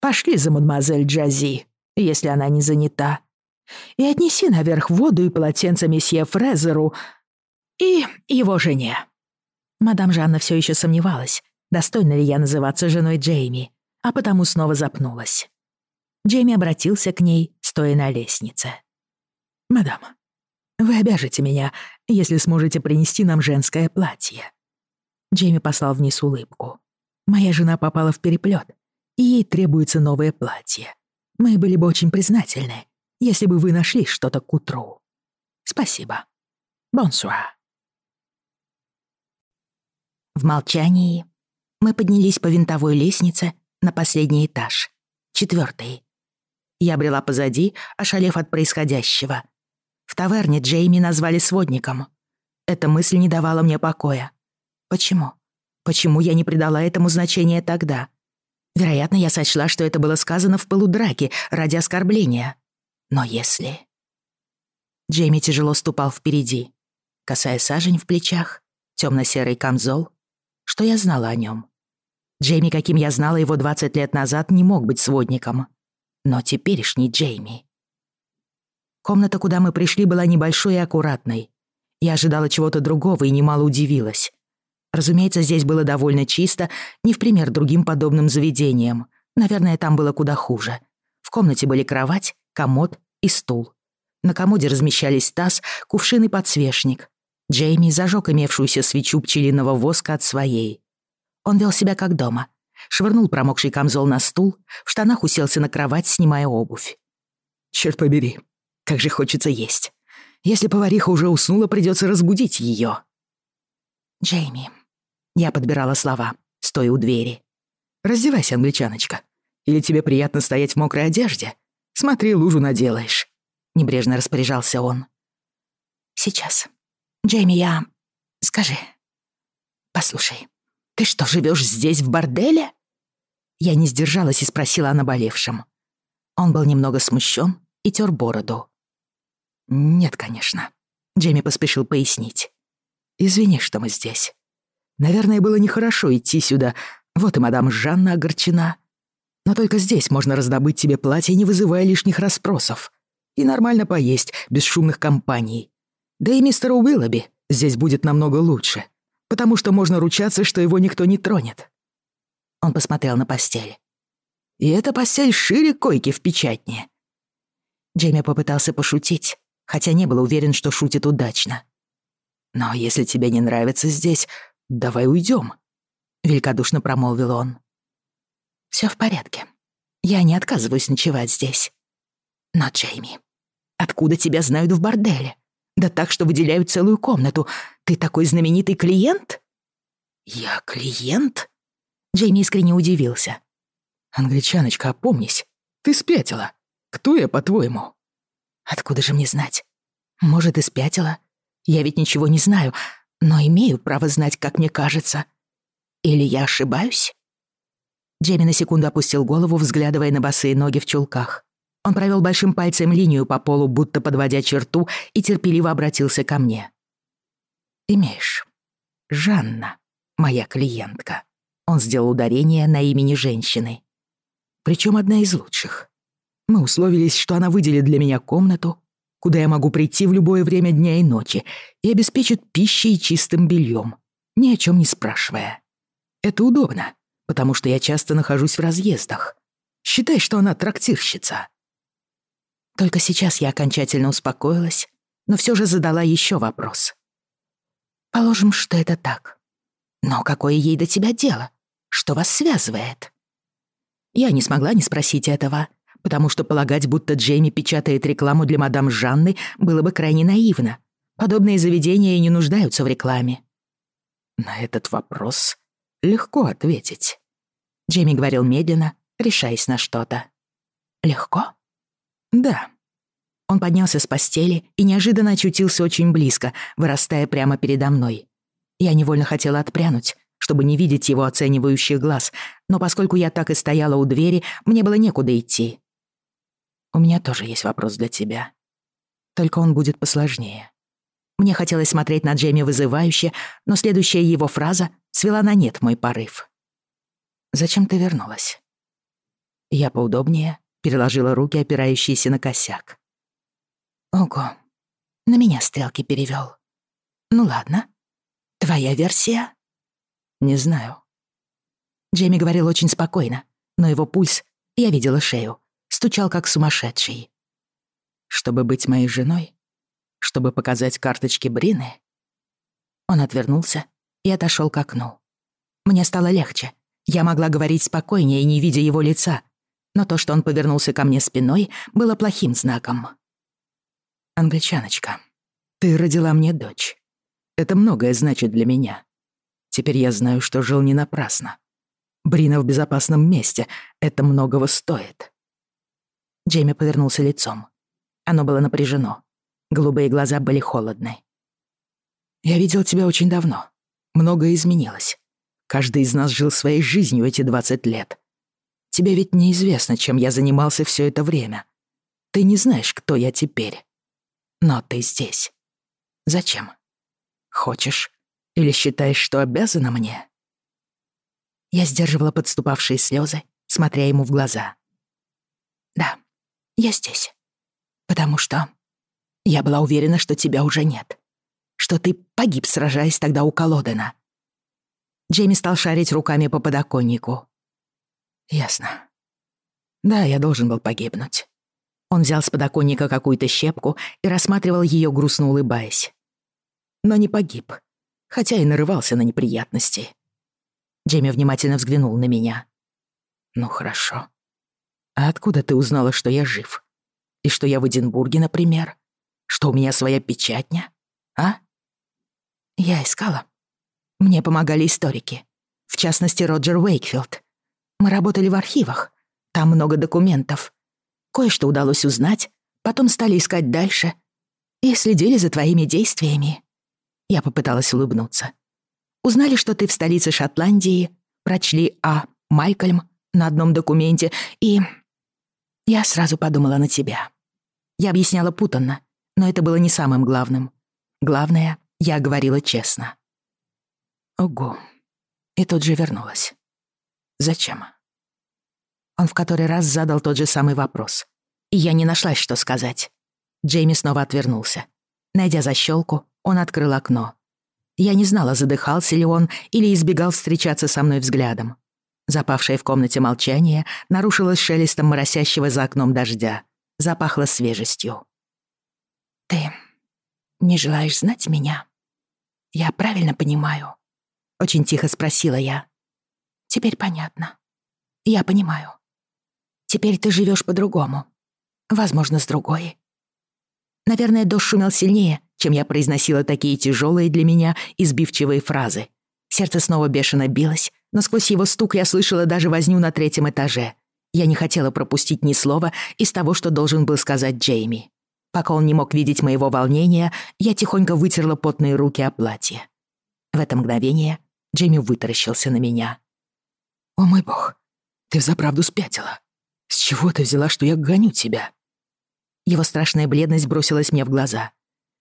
[SPEAKER 1] пошли за мадемуазель Джази, если она не занята. И отнеси наверх воду и полотенце месье Фрезеру и его жене». Мадам Жанна все еще сомневалась, достойна ли я называться женой Джейми, а потому снова запнулась. Джейми обратился к ней, стоя на лестнице. «Мадам, вы обяжете меня, если сможете принести нам женское платье». Джейми послал вниз улыбку. «Моя жена попала в переплёт, и ей требуется новое платье. Мы были бы очень признательны, если бы вы нашли что-то к утру. Спасибо. Бонсуа». В молчании мы поднялись по винтовой лестнице на последний этаж, четвёртый. Я брела позади, ошалев от происходящего. В таверне Джейми назвали сводником. Эта мысль не давала мне покоя. Почему? Почему я не придала этому значения тогда? Вероятно, я сочла, что это было сказано в полудраке ради оскорбления. Но если... Джейми тяжело ступал впереди, касая сажень в плечах, темно-серый камзол. Что я знала о нем? Джейми, каким я знала его 20 лет назад, не мог быть сводником но теперешний Джейми. Комната, куда мы пришли, была небольшой и аккуратной. Я ожидала чего-то другого и немало удивилась. Разумеется, здесь было довольно чисто, не в пример другим подобным заведениям. Наверное, там было куда хуже. В комнате были кровать, комод и стул. На комоде размещались таз, кувшин и подсвечник. Джейми зажег имевшуюся свечу пчелиного воска от своей. Он вел себя как дома — швырнул промокший камзол на стул, в штанах уселся на кровать, снимая обувь. «Чёрт побери, как же хочется есть. Если повариха уже уснула, придётся разбудить её». «Джейми», — я подбирала слова, стоя у двери. «Раздевайся, англичаночка. Или тебе приятно стоять в мокрой одежде? Смотри, лужу наделаешь», — небрежно распоряжался он. «Сейчас. Джейми, я... Скажи. Послушай, ты что, живёшь здесь, в борделе?» Я не сдержалась и спросила о наболевшем. Он был немного смущен и тер бороду. «Нет, конечно», — Джейми поспешил пояснить. «Извини, что мы здесь. Наверное, было нехорошо идти сюда, вот и мадам Жанна огорчена. Но только здесь можно раздобыть тебе платье, не вызывая лишних расспросов. И нормально поесть, без шумных компаний. Да и мистеру Уиллоби здесь будет намного лучше, потому что можно ручаться, что его никто не тронет. Он посмотрел на постель. «И эта постель шире койки в печатне». Джейми попытался пошутить, хотя не был уверен, что шутит удачно. «Но если тебе не нравится здесь, давай уйдем», — великодушно промолвил он. Все в порядке. Я не отказываюсь ночевать здесь. Но, Джейми, откуда тебя знают в борделе? Да так, что выделяют целую комнату. Ты такой знаменитый клиент?» «Я клиент?» Джейми искренне удивился. «Англичаночка, опомнись. Ты спятила. Кто я, по-твоему?» «Откуда же мне знать? Может, и спятила. Я ведь ничего не знаю, но имею право знать, как мне кажется. Или я ошибаюсь?» Джейми на секунду опустил голову, взглядывая на босые ноги в чулках. Он провел большим пальцем линию по полу, будто подводя черту, и терпеливо обратился ко мне. «Имеешь. Жанна, моя клиентка». Он сделал ударение на имени женщины. Причем одна из лучших. Мы условились, что она выделит для меня комнату, куда я могу прийти в любое время дня и ночи, и обеспечит пищей и чистым бельем, ни о чем не спрашивая. Это удобно, потому что я часто нахожусь в разъездах. Считай, что она трактирщица. Только сейчас я окончательно успокоилась, но все же задала еще вопрос. Положим, что это так. Но какое ей до тебя дело? Что вас связывает?» Я не смогла не спросить этого, потому что полагать, будто Джейми печатает рекламу для мадам Жанны, было бы крайне наивно. Подобные заведения не нуждаются в рекламе. На этот вопрос легко ответить. Джейми говорил медленно, решаясь на что-то. «Легко?» «Да». Он поднялся с постели и неожиданно очутился очень близко, вырастая прямо передо мной. Я невольно хотела отпрянуть, чтобы не видеть его оценивающих глаз, но поскольку я так и стояла у двери, мне было некуда идти. «У меня тоже есть вопрос для тебя. Только он будет посложнее». Мне хотелось смотреть на Джейми вызывающе, но следующая его фраза свела на нет мой порыв. «Зачем ты вернулась?» Я поудобнее переложила руки, опирающиеся на косяк. «Ого, на меня стрелки перевёл. Ну ладно, твоя версия?» Не знаю. Джейми говорил очень спокойно, но его пульс, я видела шею, стучал как сумасшедший. Чтобы быть моей женой? Чтобы показать карточки Брины? Он отвернулся и отошел к окну. Мне стало легче. Я могла говорить спокойнее, не видя его лица, но то, что он повернулся ко мне спиной, было плохим знаком. «Англичаночка, ты родила мне дочь. Это многое значит для меня. Теперь я знаю, что жил не напрасно. Брина в безопасном месте. Это многого стоит. Джейми повернулся лицом. Оно было напряжено. Голубые глаза были холодны. «Я видел тебя очень давно. Многое изменилось. Каждый из нас жил своей жизнью эти 20 лет. Тебе ведь неизвестно, чем я занимался все это время. Ты не знаешь, кто я теперь. Но ты здесь. Зачем? Хочешь или считаешь, что обязана мне?» Я сдерживала подступавшие слезы, смотря ему в глаза. «Да, я здесь. Потому что я была уверена, что тебя уже нет. Что ты погиб, сражаясь тогда у Колодена». Джейми стал шарить руками по подоконнику. «Ясно. Да, я должен был погибнуть». Он взял с подоконника какую-то щепку и рассматривал ее грустно улыбаясь. «Но не погиб хотя и нарывался на неприятности. Джейми внимательно взглянул на меня. «Ну хорошо. А откуда ты узнала, что я жив? И что я в Эдинбурге, например? Что у меня своя печатня? А?» «Я искала. Мне помогали историки. В частности, Роджер Уэйкфилд. Мы работали в архивах. Там много документов. Кое-что удалось узнать, потом стали искать дальше и следили за твоими действиями». Я попыталась улыбнуться. Узнали, что ты в столице Шотландии, прочли о Малькольм на одном документе и... Я сразу подумала на тебя. Я объясняла путанно, но это было не самым главным. Главное, я говорила честно. Ого. И тут же вернулась. Зачем? Он в который раз задал тот же самый вопрос. И я не нашлась, что сказать. Джейми снова отвернулся, Найдя защелку, он открыл окно. Я не знала, задыхался ли он или избегал встречаться со мной взглядом. Запавшее в комнате молчание нарушилось шелестом моросящего за окном дождя. Запахло свежестью. «Ты не желаешь знать меня? Я правильно понимаю?» Очень тихо спросила я. «Теперь понятно. Я понимаю. Теперь ты живешь по-другому. Возможно, с другой, Наверное, дождь шумел сильнее, чем я произносила такие тяжелые для меня избивчивые фразы. Сердце снова бешено билось, но сквозь его стук я слышала даже возню на третьем этаже. Я не хотела пропустить ни слова из того, что должен был сказать Джейми. Пока он не мог видеть моего волнения, я тихонько вытерла потные руки о платье. В это мгновение Джейми вытаращился на меня. «О мой бог, ты взаправду спятила. С чего ты взяла, что я гоню тебя?» Его страшная бледность бросилась мне в глаза.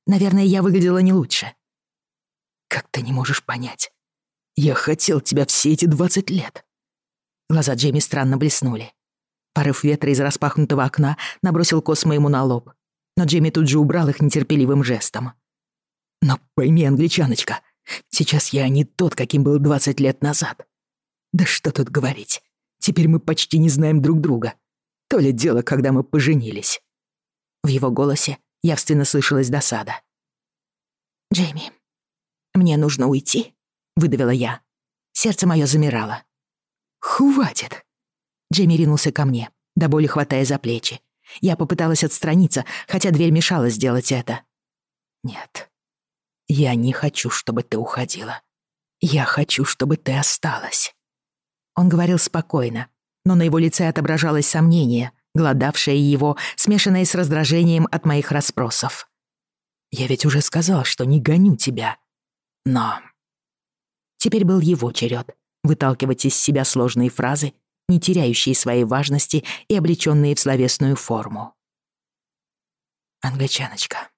[SPEAKER 1] Наверное, я выглядела не лучше. Как ты не можешь понять? Я хотел тебя все эти двадцать лет. Глаза Джейми странно блеснули. Порыв ветра из распахнутого окна набросил космы ему на лоб, но Джейми тут же убрал их нетерпеливым жестом. «Но пойми, англичаночка, сейчас я не тот, каким был 20 лет назад. Да что тут говорить, теперь мы почти не знаем друг друга. То ли дело, когда мы поженились». В его голосе явственно слышалась досада. «Джейми, мне нужно уйти», — выдавила я. Сердце мое замирало. «Хватит!» Джейми ринулся ко мне, до боли хватая за плечи. Я попыталась отстраниться, хотя дверь мешала сделать это. «Нет, я не хочу, чтобы ты уходила. Я хочу, чтобы ты осталась». Он говорил спокойно, но на его лице отображалось сомнение, голодавшее его, смешанная с раздражением от моих расспросов. «Я ведь уже сказал, что не гоню тебя. Но...» Теперь был его черед выталкивать из себя сложные фразы, не теряющие своей важности и облечённые в словесную форму. «Англичаночка,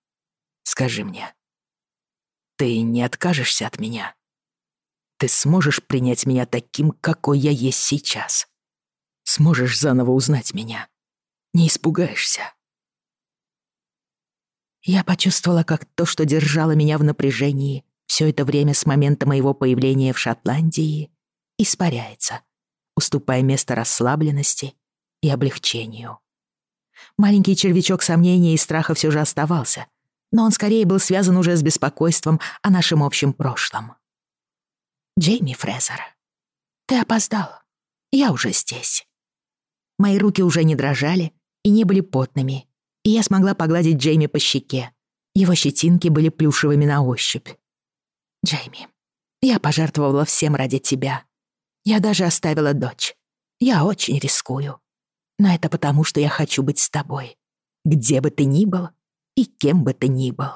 [SPEAKER 1] скажи мне,
[SPEAKER 3] ты не откажешься от меня? Ты сможешь принять меня таким, какой я есть сейчас?» сможешь заново узнать меня, не испугаешься.
[SPEAKER 1] Я почувствовала, как то, что держало меня в напряжении все это время с момента моего появления в Шотландии, испаряется, уступая место расслабленности и облегчению. Маленький червячок сомнения и страха все же оставался, но он скорее был связан уже с беспокойством о нашем общем прошлом. Джейми Фрезер, ты опоздал. Я уже здесь. Мои руки уже не дрожали, и не были потными, и я смогла погладить Джейми по щеке. Его щетинки были плюшевыми на ощупь. «Джейми, я пожертвовала всем ради тебя. Я даже оставила дочь. Я очень рискую. Но это потому, что я хочу быть с тобой. Где бы ты ни был и кем бы ты ни был».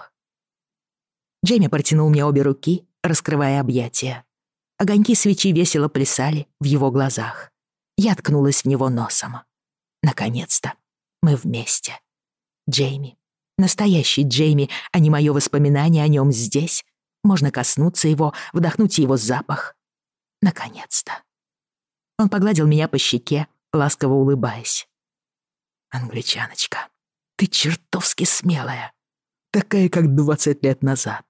[SPEAKER 1] Джейми протянул мне обе руки, раскрывая объятия. Огоньки свечи весело плясали в его глазах. Я ткнулась в него носом. Наконец-то мы вместе. Джейми. Настоящий Джейми, а не моё воспоминание о нём здесь. Можно коснуться его, вдохнуть его запах. Наконец-то. Он погладил меня по щеке, ласково улыбаясь.
[SPEAKER 3] «Англичаночка, ты чертовски смелая. Такая, как двадцать лет назад».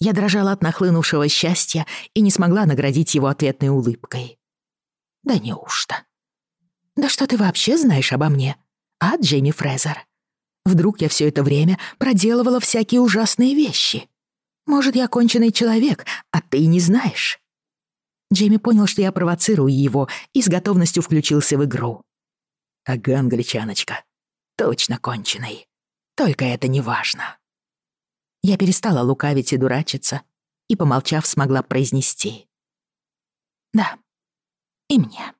[SPEAKER 1] Я дрожала от нахлынувшего счастья и не смогла наградить его ответной улыбкой. «Да неужто?» «Да что ты вообще знаешь обо мне?» а Джейми Фрезер. Вдруг я все это время проделывала всякие ужасные вещи. Может, я конченый человек, а ты не знаешь. Джейми понял, что я провоцирую его, и с готовностью включился в игру.
[SPEAKER 3] Ага, англичаночка, точно конченый. Только это не важно.
[SPEAKER 1] Я перестала лукавить и дурачиться, и, помолчав, смогла произнести. Да, и мне.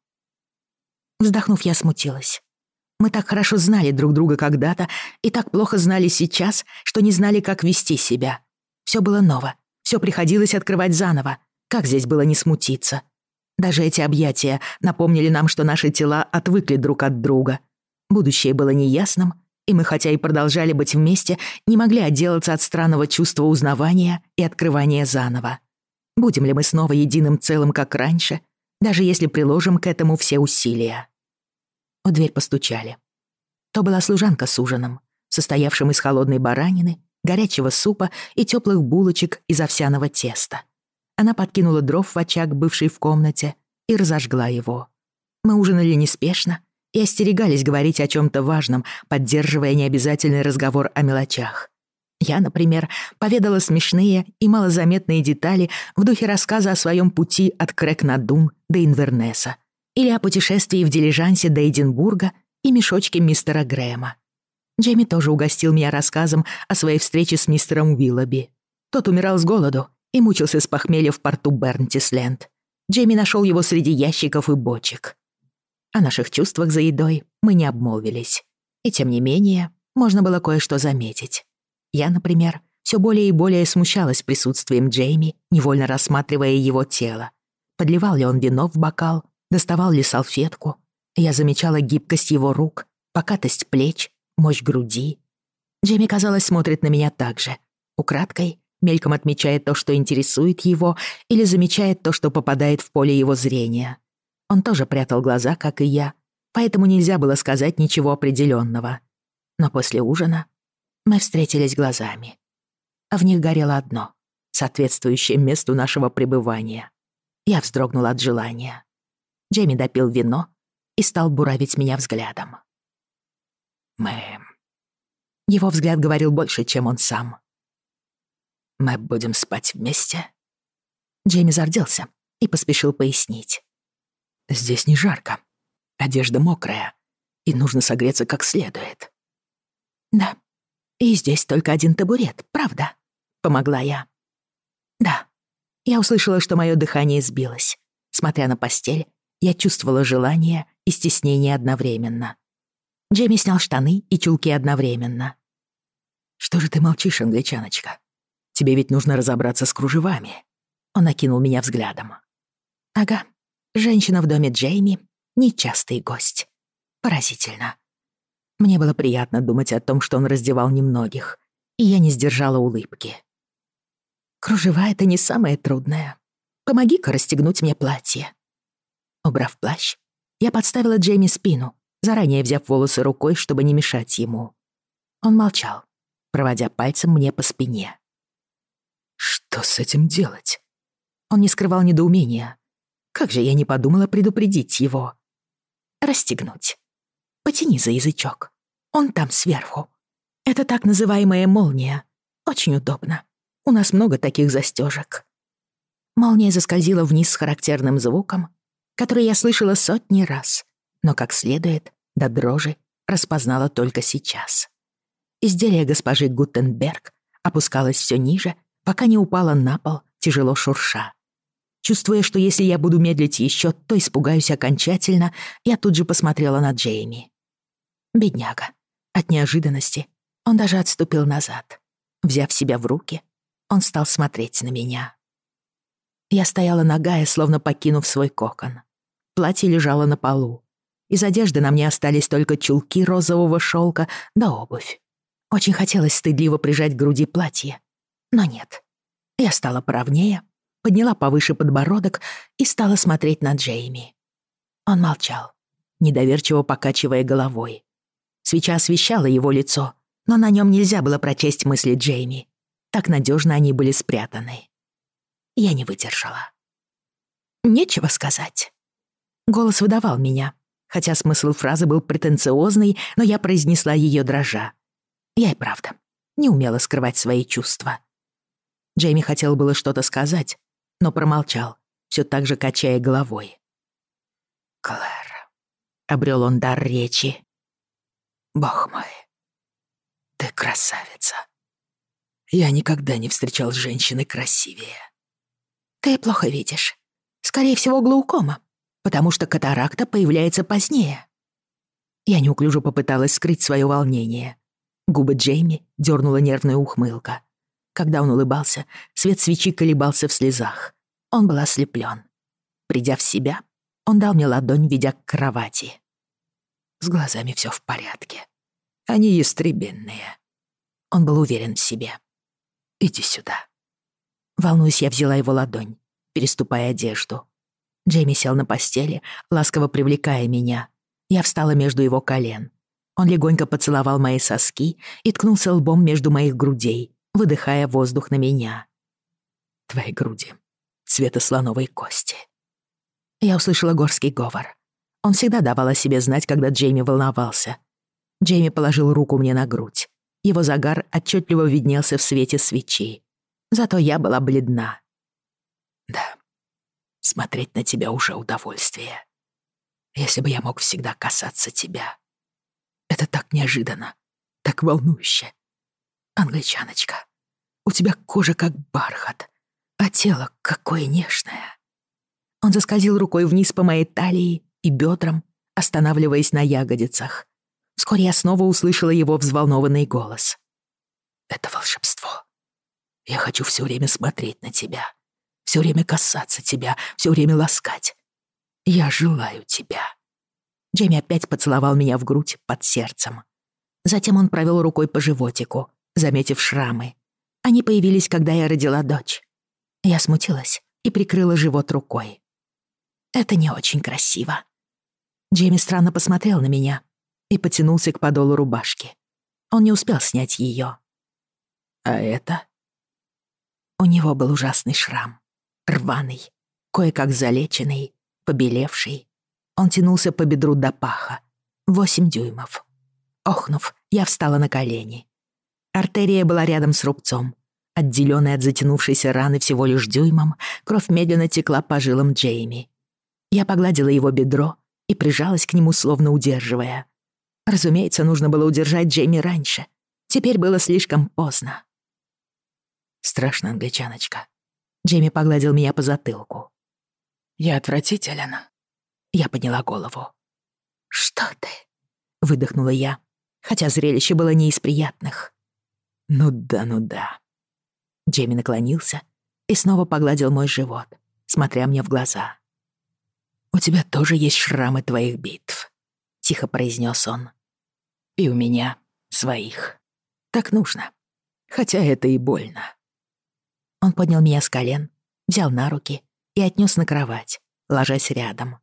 [SPEAKER 1] Вздохнув, я смутилась. Мы так хорошо знали друг друга когда-то и так плохо знали сейчас, что не знали, как вести себя. Все было ново, все приходилось открывать заново. Как здесь было не смутиться? Даже эти объятия напомнили нам, что наши тела отвыкли друг от друга. Будущее было неясным, и мы, хотя и продолжали быть вместе, не могли отделаться от странного чувства узнавания и открывания заново. Будем ли мы снова единым целым, как раньше, даже если приложим к этому все усилия? В дверь постучали. То была служанка с ужином, состоявшим из холодной баранины, горячего супа и теплых булочек из овсяного теста. Она подкинула дров в очаг, бывший в комнате, и разожгла его. Мы ужинали неспешно и остерегались говорить о чем то важном, поддерживая необязательный разговор о мелочах. Я, например, поведала смешные и малозаметные детали в духе рассказа о своем пути от Крэкнадун до Инвернеса — или о путешествии в дилижансе до Эдинбурга и мешочке мистера Грэма. Джейми тоже угостил меня рассказом о своей встрече с мистером Уиллоби. Тот умирал с голоду и мучился с похмелья в порту Бернтисленд. Джейми нашел его среди ящиков и бочек. О наших чувствах за едой мы не обмолвились. И тем не менее, можно было кое-что заметить. Я, например, все более и более смущалась присутствием Джейми, невольно рассматривая его тело. Подливал ли он вино в бокал, Доставал ли салфетку? Я замечала гибкость его рук, покатость плеч, мощь груди. Джейми, казалось, смотрит на меня так же. Украдкой, мельком отмечает то, что интересует его, или замечает то, что попадает в поле его зрения. Он тоже прятал глаза, как и я, поэтому нельзя было сказать ничего определенного. Но после ужина мы встретились глазами. А в них горело одно, соответствующее месту нашего пребывания. Я вздрогнула от желания. Джейми допил вино и стал буравить меня взглядом.
[SPEAKER 3] «Мы...»
[SPEAKER 1] Его взгляд говорил больше, чем он сам.
[SPEAKER 3] «Мы будем спать вместе?»
[SPEAKER 1] Джейми зарделся и поспешил пояснить.
[SPEAKER 3] «Здесь не жарко. Одежда мокрая, и нужно согреться как следует».
[SPEAKER 1] «Да, и здесь только один табурет, правда?» — помогла я. «Да». Я услышала, что мое дыхание сбилось, смотря на постель, я чувствовала желание и стеснение одновременно. Джейми снял штаны и чулки одновременно.
[SPEAKER 3] «Что же ты молчишь, англичаночка? Тебе ведь нужно разобраться с кружевами».
[SPEAKER 1] Он окинул меня взглядом. «Ага, женщина в доме Джейми — нечастый гость. Поразительно. Мне было приятно думать о том, что он раздевал немногих, и я не сдержала улыбки. Кружева — это не самое трудное. Помоги-ка расстегнуть мне платье. Убрав плащ, я подставила Джейми спину, заранее взяв волосы рукой, чтобы не мешать ему. Он молчал, проводя пальцем мне по спине.
[SPEAKER 3] «Что с этим делать?»
[SPEAKER 1] Он не скрывал недоумения. «Как же я не подумала предупредить его?» «Расстегнуть. Потяни за язычок. Он там сверху. Это так называемая молния. Очень удобно. У нас много таких застежек. Молния заскользила вниз с характерным звуком, который я слышала сотни раз, но как следует, до дрожи, распознала только сейчас. Изделие госпожи Гутенберг опускалось все ниже, пока не упало на пол, тяжело шурша. Чувствуя, что если я буду медлить еще, то испугаюсь окончательно, я тут же посмотрела на Джейми. Бедняга. От неожиданности он даже отступил назад. Взяв себя в руки, он стал смотреть на меня. Я стояла ногая, словно покинув свой кокон. Платье лежало на полу. Из одежды на мне остались только чулки розового шелка да обувь. Очень хотелось стыдливо прижать к груди платье. Но нет. Я стала правнее, подняла повыше подбородок и стала смотреть на Джейми. Он молчал, недоверчиво покачивая головой. Свеча освещала его лицо, но на нем нельзя было прочесть мысли Джейми. Так надежно они были спрятаны. Я не выдержала. Нечего сказать. Голос выдавал меня, хотя смысл фразы был претенциозный, но я произнесла ее дрожа. Я и правда не умела скрывать свои чувства. Джейми хотел было что-то сказать, но промолчал, все так же качая головой. «Клэр», — обрел он дар речи. «Бог мой, ты красавица. Я никогда не встречал женщины красивее». «Ты плохо видишь. Скорее всего, глаукома», потому что катаракта появляется позднее». Я неуклюже попыталась скрыть свое волнение. Губы Джейми дернула нервная ухмылка. Когда он улыбался, свет свечи колебался в слезах. Он был ослеплен. Придя в себя, он дал мне ладонь, ведя к кровати. С глазами все в порядке. Они ястребинные. Он был уверен в себе. «Иди сюда». Волнуюсь, я взяла его ладонь, переступая одежду. Джейми сел на постели, ласково привлекая меня. Я встала между его колен. Он легонько поцеловал мои соски и ткнулся лбом между моих грудей, выдыхая воздух на меня. «Твои груди цвета слоновой кости». Я услышала горский говор. Он всегда давал о себе знать, когда Джейми волновался. Джейми положил руку мне на грудь. Его загар отчетливо виднелся в свете свечи. Зато я была бледна. «Да, Смотреть на тебя уже удовольствие. Если бы я мог всегда касаться тебя. Это так неожиданно, так волнующе. Англичаночка, у тебя кожа как бархат, а тело какое нежное. Он заскользил рукой вниз по моей талии и бедрам, останавливаясь на ягодицах. Вскоре я снова услышала его взволнованный голос. «Это волшебство. Я хочу все время смотреть на тебя все время касаться тебя, все время ласкать. Я желаю тебя». Джейми опять поцеловал меня в грудь под сердцем. Затем он провел рукой по животику, заметив шрамы. Они появились, когда я родила дочь. Я смутилась и прикрыла живот рукой. Это не очень красиво. Джейми странно посмотрел на меня и потянулся к подолу рубашки. Он не успел снять ее. А это? У него был ужасный шрам рваный, кое-как залеченный, побелевший. Он тянулся по бедру до паха. Восемь дюймов. Охнув, я встала на колени. Артерия была рядом с рубцом. Отделённая от затянувшейся раны всего лишь дюймом, кровь медленно текла по жилам Джейми. Я погладила его бедро и прижалась к нему, словно удерживая. Разумеется, нужно было удержать Джейми раньше. Теперь было слишком поздно. Страшно, англичаночка. Джейми погладил меня по затылку. «Я отвратителен». Я подняла голову. «Что ты?» — выдохнула я, хотя зрелище было не из приятных. «Ну да, ну да». Джейми наклонился и снова погладил мой живот, смотря мне в глаза. «У тебя тоже есть шрамы твоих битв», — тихо произнес он. «И у меня своих. Так нужно. Хотя это и больно». Он поднял меня с колен, взял на руки и отнёс на кровать, ложась рядом.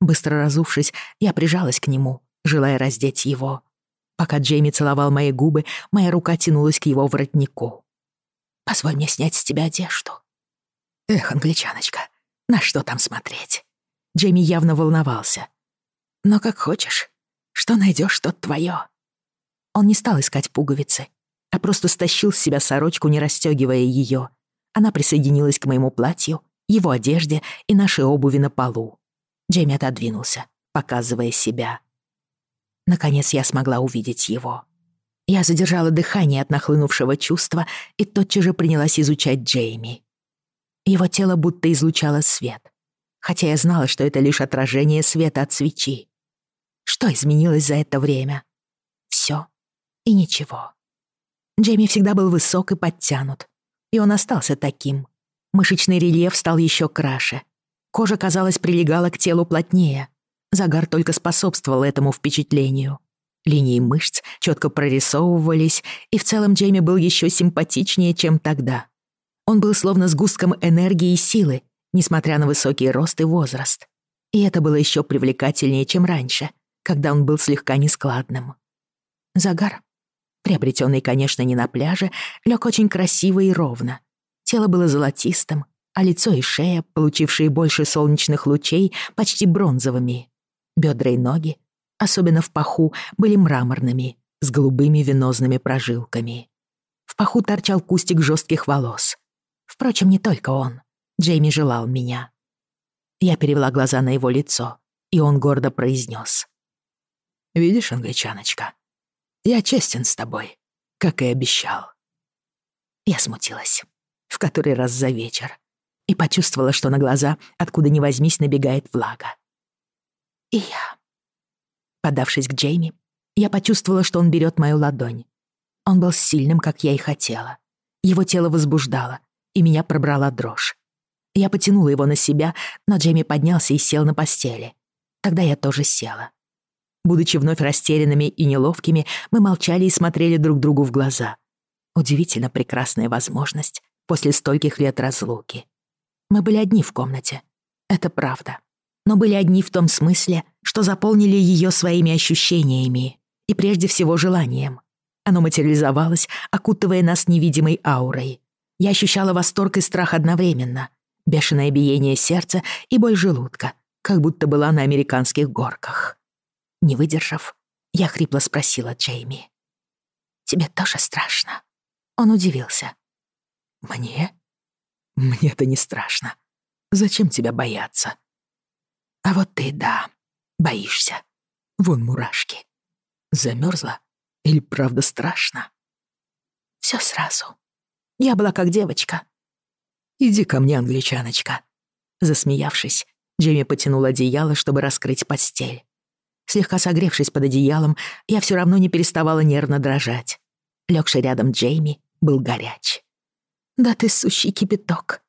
[SPEAKER 1] Быстро разувшись, я прижалась к нему, желая раздеть его. Пока Джейми целовал мои губы, моя рука тянулась к его воротнику. «Позволь мне снять с тебя одежду». «Эх, англичаночка, на что там смотреть?» Джейми явно волновался. «Но как хочешь. Что найдешь, то твое». Он не стал искать пуговицы, а просто стащил с себя сорочку, не расстегивая ее, она присоединилась к моему платью, его одежде и нашей обуви на полу. Джейми отодвинулся, показывая себя. Наконец я смогла увидеть его. Я задержала дыхание от нахлынувшего чувства и тотчас же принялась изучать Джейми. Его тело будто излучало свет, хотя я знала, что это лишь отражение света от свечи. Что изменилось за это время? Всё и ничего. Джейми всегда был высок и подтянут, и он остался таким. Мышечный рельеф стал еще краше. Кожа, казалось, прилегала к телу плотнее. Загар только способствовал этому впечатлению. Линии мышц четко прорисовывались, и в целом Джейми был еще симпатичнее, чем тогда. Он был словно сгустком энергии и силы, несмотря на высокий рост и возраст. И это было еще привлекательнее, чем раньше, когда он был слегка нескладным. Загар Приобретенный, конечно, не на пляже, лёг очень красиво и ровно. Тело было золотистым, а лицо и шея, получившие больше солнечных лучей, почти бронзовыми. Бедра и ноги, особенно в паху, были мраморными, с голубыми венозными прожилками. В паху торчал кустик жестких волос. Впрочем, не только он. Джейми желал меня. Я перевела глаза на его лицо, и он гордо произнёс: «Видишь, англичаночка, я честен с тобой, как и обещал». Я смутилась. В который раз за вечер. И почувствовала, что на глаза, откуда ни возьмись, набегает влага. И я. Подавшись к Джейми, я почувствовала, что он берет мою ладонь. Он был сильным, как я и хотела. Его тело возбуждало, и меня пробрала дрожь. Я потянула его на себя, но Джейми поднялся и сел на постели. Тогда я тоже села. Будучи вновь растерянными и неловкими, мы молчали и смотрели друг другу в глаза. Удивительно прекрасная возможность после стольких лет разлуки. Мы были одни в комнате. Это правда. Но были одни в том смысле, что заполнили ее своими ощущениями и прежде всего желанием. Оно материализовалось, окутывая нас невидимой аурой. Я ощущала восторг и страх одновременно, бешеное биение сердца и боль желудка, как будто была на американских горках. Не выдержав, я хрипло спросила Джейми. «Тебе тоже страшно?» Он удивился. «Мне? Мне-то не страшно. Зачем тебя бояться?» «А вот ты, да, боишься. Вон мурашки. Замерзла? Или правда страшно?» «Все сразу. Я была как девочка». «Иди ко мне, англичаночка». Засмеявшись, Джейми потянул одеяло, чтобы раскрыть постель. Слегка согревшись под одеялом, я все равно не переставала нервно дрожать. Лёгший рядом Джейми был горяч. «Да ты сущий кипяток!»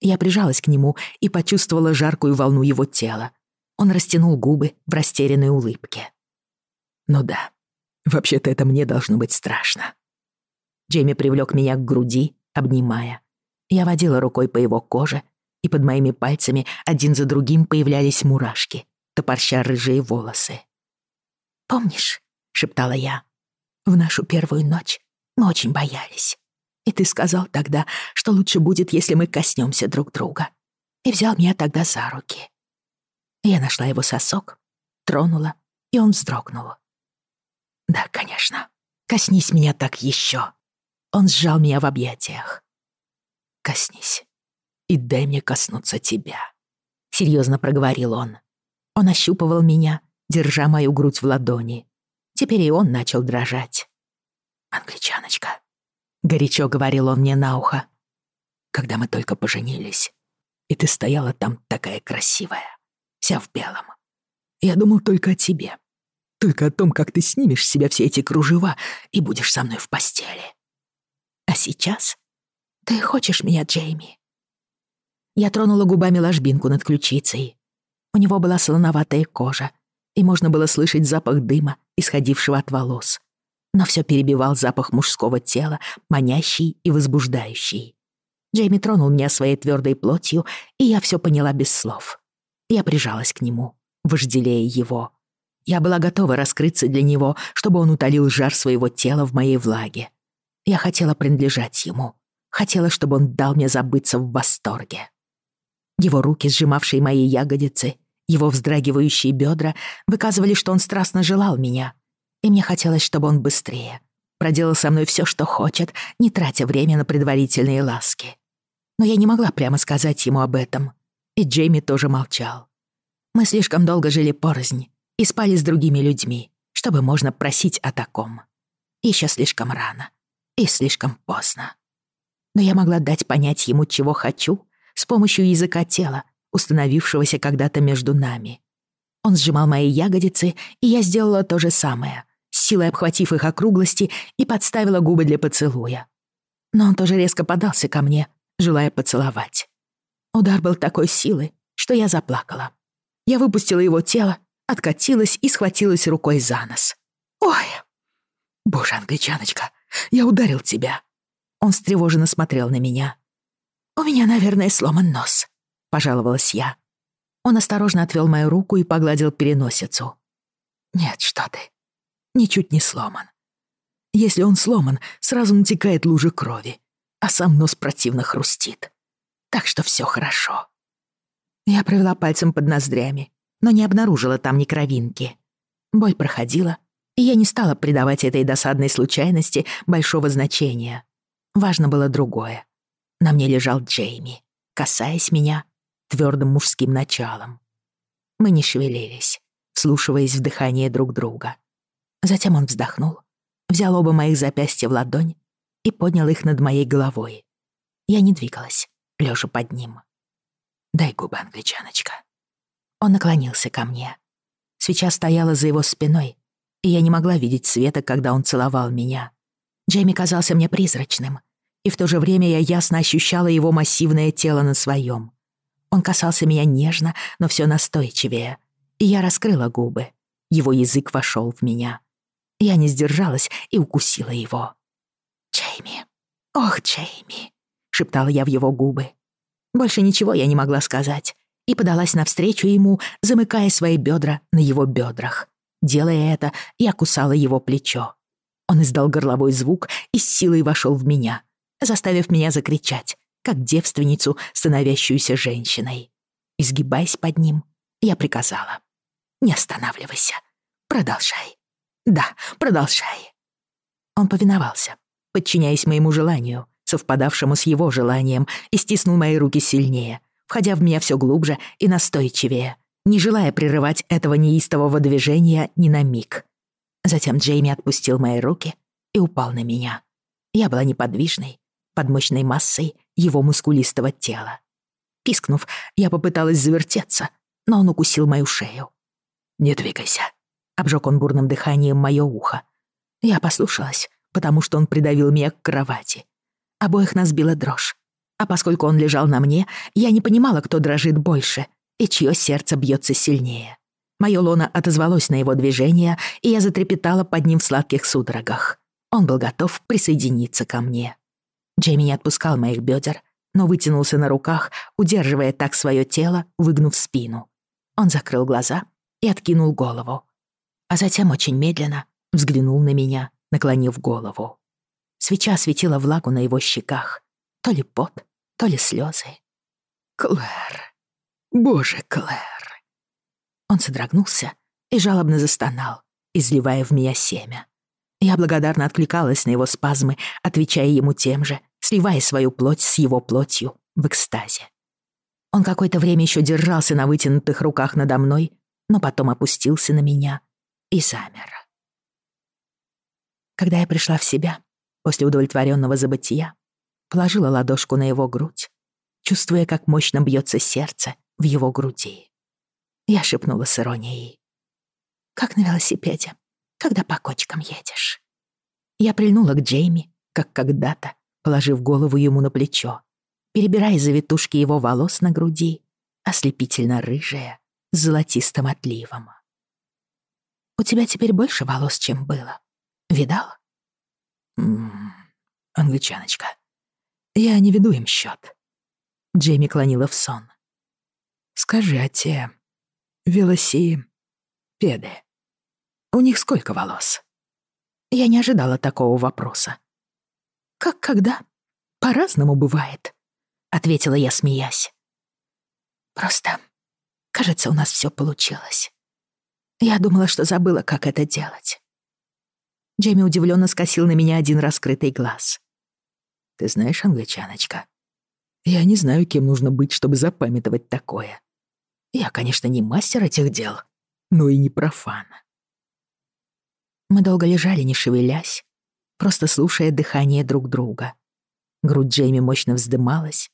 [SPEAKER 1] Я прижалась к нему и почувствовала жаркую волну его тела. Он растянул губы в растерянной улыбке. «Ну да, вообще-то это мне должно быть страшно». Джейми привлёк меня к груди, обнимая. Я водила рукой по его коже, и под моими пальцами один за другим появлялись мурашки — топорща рыжие волосы. «Помнишь?» — шептала я. «В нашу первую ночь мы очень боялись. И ты сказал тогда, что лучше будет, если мы коснемся друг друга. И взял меня тогда за руки. Я нашла его сосок, тронула, и он вздрогнул. Да, конечно. Коснись меня так еще. Он сжал меня в объятиях. Коснись. И дай мне коснуться тебя. Серьезно проговорил он. Он ощупывал меня, держа мою грудь в ладони. Теперь и он начал дрожать. «Англичаночка», — горячо говорил он мне на ухо, «когда мы только поженились, и ты стояла там такая красивая, вся в белом. Я думал только о тебе, только о том, как ты снимешь с себя все эти кружева и будешь со мной в постели. А сейчас ты хочешь меня, Джейми?» Я тронула губами ложбинку над ключицей, у него была солоноватая кожа, и можно было слышать запах дыма, исходившего от волос. Но все перебивал запах мужского тела, манящий и возбуждающий. Джейми тронул меня своей твердой плотью, и я все поняла без слов. Я прижалась к нему, вожделея его. Я была готова раскрыться для него, чтобы он утолил жар своего тела в моей влаге. Я хотела принадлежать ему. Хотела, чтобы он дал мне забыться в восторге. Его руки, сжимавшие мои ягодицы, его вздрагивающие бедра выказывали, что он страстно желал меня. И мне хотелось, чтобы он быстрее. Проделал со мной все, что хочет, не тратя время на предварительные ласки. Но я не могла прямо сказать ему об этом. И Джейми тоже молчал. Мы слишком долго жили порознь и спали с другими людьми, чтобы можно просить о таком. Еще слишком рано и слишком поздно. Но я могла дать понять ему, чего хочу, с помощью языка тела, установившегося когда-то между нами. Он сжимал мои ягодицы, и я сделала то же самое, с силой обхватив их округлости и подставила губы для поцелуя. Но он тоже резко подался ко мне, желая поцеловать. Удар был такой силы, что я заплакала. Я выпустила его тело, откатилась и схватилась рукой за нос. «Ой! Боже, англичаночка, я ударил тебя!» Он встревоженно смотрел на меня. «У меня, наверное, сломан нос», пожаловалась я. Он осторожно отвел мою руку и погладил переносицу. «Нет, что ты. Ничуть не сломан. Если он сломан, сразу натекает лужа крови, а сам нос противно хрустит. Так что все хорошо». Я провела пальцем под ноздрями, но не обнаружила там ни кровинки. Боль проходила, и я не стала придавать этой досадной случайности большого значения. Важно было другое. На мне лежал Джейми, касаясь меня твердым мужским началом. Мы не шевелились, вслушиваясь в дыхание друг друга. Затем он вздохнул, взял оба моих запястья в ладонь и поднял их над моей головой. Я не двигалась, лежа под ним. «Дай губы, англичаночка». Он наклонился ко мне. Свеча стояла за его спиной, и я не могла видеть света, когда он целовал меня. Джейми казался мне призрачным, и в то же время я ясно ощущала его массивное тело на своем. Он касался меня нежно, но все настойчивее. И я раскрыла губы. Его язык вошел в меня. Я не сдержалась и укусила его. «Джейми! Ох, Джейми!» — шептала я в его губы. Больше ничего я не могла сказать и подалась навстречу ему, замыкая свои бедра на его бедрах. Делая это, я кусала его плечо. Он издал горловой звук и с силой вошел в меня, заставив меня закричать, как девственницу, становящуюся женщиной. Изгибаясь под ним, я приказала. «Не останавливайся. Продолжай. Да, продолжай». Он повиновался, подчиняясь моему желанию, совпадавшему с его желанием, и стиснул мои руки сильнее, входя в меня все глубже и настойчивее, не желая прерывать этого неистового движения ни на миг. Затем Джейми отпустил мои руки и упал на меня. Я была неподвижной, под мощной массой его мускулистого тела. Пискнув, я попыталась завертеться, но он укусил мою шею. «Не двигайся», — обжег он бурным дыханием мое ухо. Я послушалась, потому что он придавил меня к кровати. Обоих нас била дрожь. А поскольку он лежал на мне, я не понимала, кто дрожит больше и чье сердце бьется сильнее. Моё лоно отозвалось на его движение, и я затрепетала под ним в сладких судорогах. Он был готов присоединиться ко мне. Джейми не отпускал моих бедер, но вытянулся на руках, удерживая так свое тело, выгнув спину. Он закрыл глаза и откинул голову. А затем очень медленно взглянул на меня, наклонив голову. Свеча светила влагу на его щеках. То ли пот, то ли слезы. «Клэр! Боже, Клэр!» Он содрогнулся и жалобно застонал, изливая в меня семя. Я благодарно откликалась на его спазмы, отвечая ему тем же, сливая свою плоть с его плотью в экстазе. Он какое-то время еще держался на вытянутых руках надо мной, но потом опустился на меня и замер. Когда я пришла в себя после удовлетворенного забытия, положила ладошку на его грудь, чувствуя, как мощно бьется сердце в его груди. Я шепнула с иронией. «Как на велосипеде когда по кочкам едешь. Я прильнула к Джейми, как когда-то, положив голову ему на плечо, перебирая завитушки его волос на груди, ослепительно рыжая, с золотистым отливом. «У тебя теперь больше волос, чем было. Видал?» М англичаночка,
[SPEAKER 3] я не веду им счет. Джейми клонила в сон. «Скажи, а те велосипеды, у них сколько волос?» Я не ожидала такого вопроса.
[SPEAKER 2] «Как когда? По-разному бывает», — ответила я, смеясь. «Просто, кажется, у нас все получилось. Я думала, что забыла, как это делать». Джейми удивленно скосил на меня один раскрытый глаз.
[SPEAKER 3] «Ты знаешь, англичаночка, я не знаю, кем нужно быть, чтобы запамятовать такое. Я, конечно, не мастер этих дел, но и не профан».
[SPEAKER 1] Мы долго лежали, не шевелясь, просто слушая дыхание друг друга. Грудь Джейми мощно вздымалась.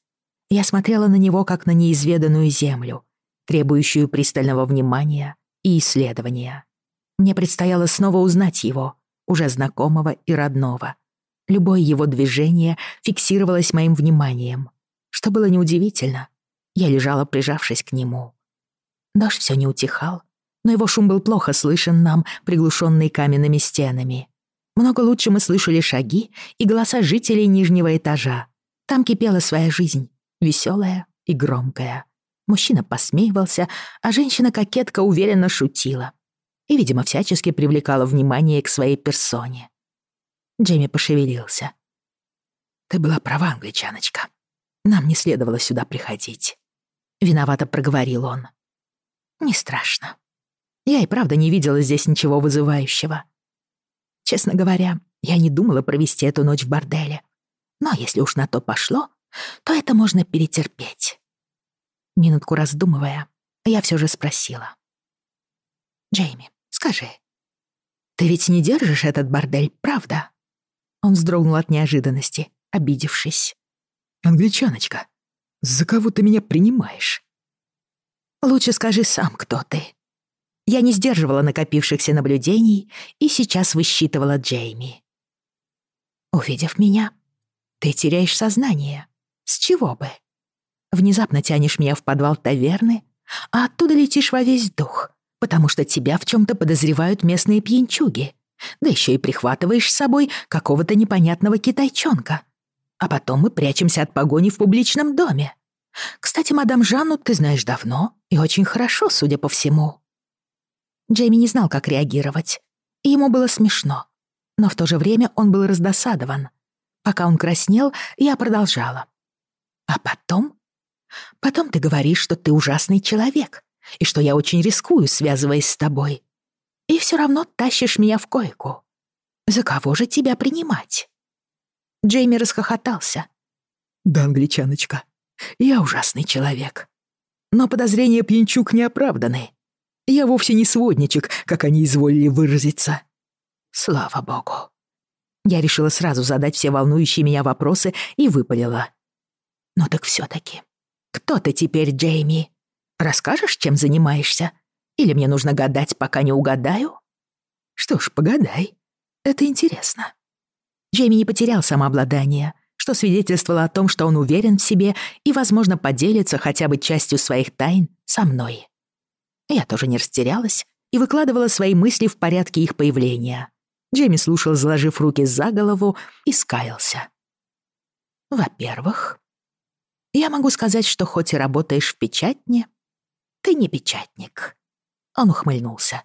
[SPEAKER 1] Я смотрела на него, как на неизведанную землю, требующую пристального внимания и исследования. Мне предстояло снова узнать его, уже знакомого и родного. Любое его движение фиксировалось моим вниманием, что было неудивительно. Я лежала, прижавшись к нему. Дождь все не утихал, но его шум был плохо слышен нам, приглушенный каменными стенами. Много лучше мы слышали шаги и голоса жителей нижнего этажа. Там кипела своя жизнь, веселая и громкая. Мужчина посмеивался, а женщина-кокетка уверенно шутила. И, видимо, всячески привлекала внимание к своей персоне. Джейми пошевелился. «Ты была права, англичаночка. Нам не следовало сюда приходить». Виновато проговорил он. «Не страшно», я и правда не видела здесь ничего вызывающего. Честно говоря, я не думала провести эту ночь в борделе. Но если уж на то пошло, то это можно перетерпеть. Минутку раздумывая, я все же спросила. «Джейми, скажи, ты ведь не держишь этот бордель, правда?» Он вздрогнул от неожиданности, обидевшись.
[SPEAKER 3] «Англичаночка, за кого ты меня принимаешь?»
[SPEAKER 1] «Лучше скажи сам, кто ты», я не сдерживала накопившихся наблюдений и сейчас высчитывала Джейми. «Увидев меня, ты теряешь сознание. С чего бы? Внезапно тянешь меня в подвал таверны, а оттуда летишь во весь дух, потому что тебя в чем то подозревают местные пьянчуги, да еще и прихватываешь с собой какого-то непонятного китайчонка. А потом мы прячемся от погони в публичном доме. Кстати, мадам Жанну ты знаешь давно и очень хорошо, судя по всему». Джейми не знал, как реагировать. Ему было смешно. Но в то же время он был раздосадован. Пока он краснел, я продолжала. «А потом? Потом ты говоришь, что ты ужасный человек, и что я очень рискую, связываясь с тобой. И все равно тащишь меня в койку. За кого же тебя принимать?» Джейми расхохотался.
[SPEAKER 3] «Да, англичаночка, я ужасный человек. Но подозрения пьянчук не оправданы. Я вовсе не сводничек, как они изволили выразиться.
[SPEAKER 1] Слава богу. Я решила сразу задать все волнующие меня вопросы и выпалила. «Ну так все-таки. Кто ты теперь, Джейми? Расскажешь, чем занимаешься? Или мне нужно гадать, пока не угадаю?» «Что ж, погадай. Это интересно». Джейми не потерял самообладание, что свидетельствовало о том, что он уверен в себе и, возможно, поделится хотя бы частью своих тайн со мной. Я тоже не растерялась и выкладывала свои мысли в порядке их появления. Джейми слушал, заложив руки за голову, и скаялся. «Во-первых, я могу сказать, что хоть и работаешь в печатне, ты не печатник». Он ухмыльнулся.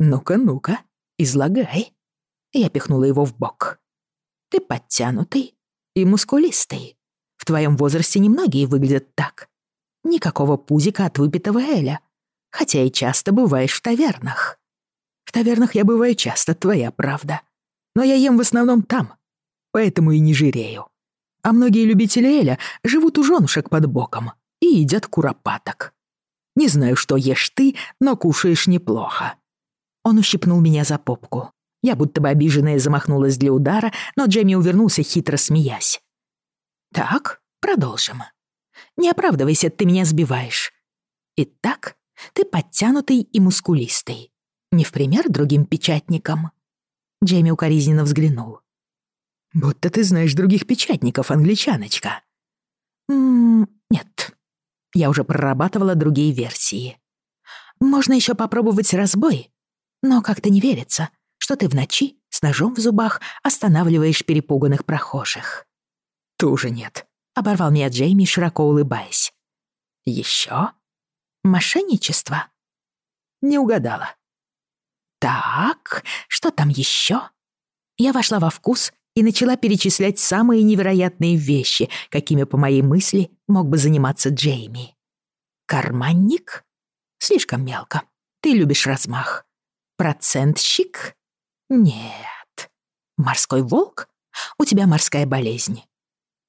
[SPEAKER 1] «Ну-ка, ну-ка, излагай». Я пихнула его в бок. «Ты подтянутый и мускулистый. В твоем возрасте немногие выглядят так. Никакого пузика от выпитого Эля, хотя и часто бываешь в тавернах. В тавернах я бываю часто, твоя правда. Но я ем в основном там, поэтому и не жирею. А многие любители Эля живут у женушек под боком и едят куропаток. Не знаю, что ешь ты, но кушаешь неплохо. Он ущипнул меня за попку. Я будто бы обиженная замахнулась для удара, но Джемми увернулся, хитро смеясь. «Так, продолжим. Не оправдывайся, ты меня сбиваешь. Итак, ты подтянутый и мускулистый. Не в пример другим печатникам». Джейми укоризненно взглянул.
[SPEAKER 3] «Будто ты знаешь других печатников, англичаночка».
[SPEAKER 1] М «Нет, я уже прорабатывала другие версии. Можно еще попробовать разбой, но как-то не верится, что ты в ночи с ножом в зубах останавливаешь перепуганных прохожих».
[SPEAKER 3] «Тоже нет», —
[SPEAKER 1] оборвал меня Джейми, широко улыбаясь.
[SPEAKER 2] «Еще Мошенничество?
[SPEAKER 1] Не угадала.
[SPEAKER 2] Так, что там еще?
[SPEAKER 1] Я вошла во вкус и начала перечислять самые невероятные вещи, какими, по моей мысли, мог бы заниматься Джейми. Карманник? Слишком мелко. Ты любишь размах. Процентщик? Нет. Морской волк? У тебя морская болезнь.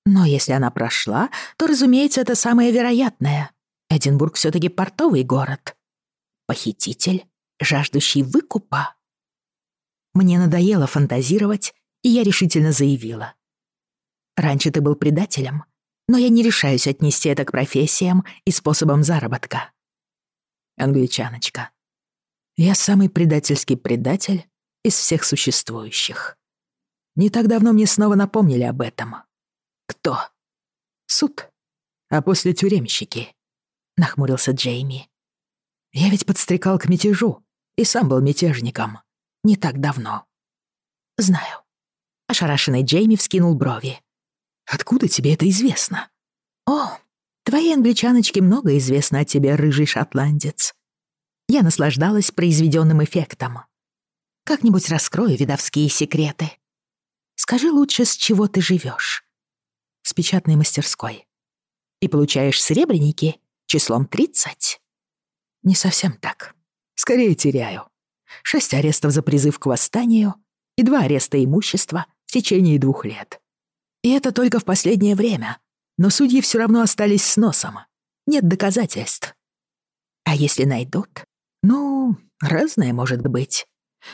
[SPEAKER 1] Но если она прошла, то, разумеется, это самое вероятное. Эдинбург все-таки портовый город. Похититель, жаждущий выкупа. Мне надоело фантазировать, и я решительно заявила. Раньше ты был предателем, но я не решаюсь отнести это к профессиям и способам заработка. Англичаночка. Я самый предательский предатель из всех существующих. Не так давно мне снова напомнили об этом. Кто? Суд. А после тюремщики. — нахмурился Джейми. «Я ведь подстрекал к мятежу и сам был мятежником. Не так давно». «Знаю». Ошарашенный Джейми вскинул брови. «Откуда тебе это известно?» «О, твои англичаночки много известно о тебе, рыжий шотландец». Я наслаждалась произведённым эффектом. «Как-нибудь раскрою видовские секреты. Скажи лучше, с чего ты живёшь? «С печатной мастерской. И получаешь серебряники числом 30. Не совсем так. Скорее теряю. Шесть арестов за призыв к восстанию и два ареста имущества в течение двух лет. И это только в последнее время. Но судьи все равно остались с носом. Нет доказательств. А если найдут? Ну, разное может быть.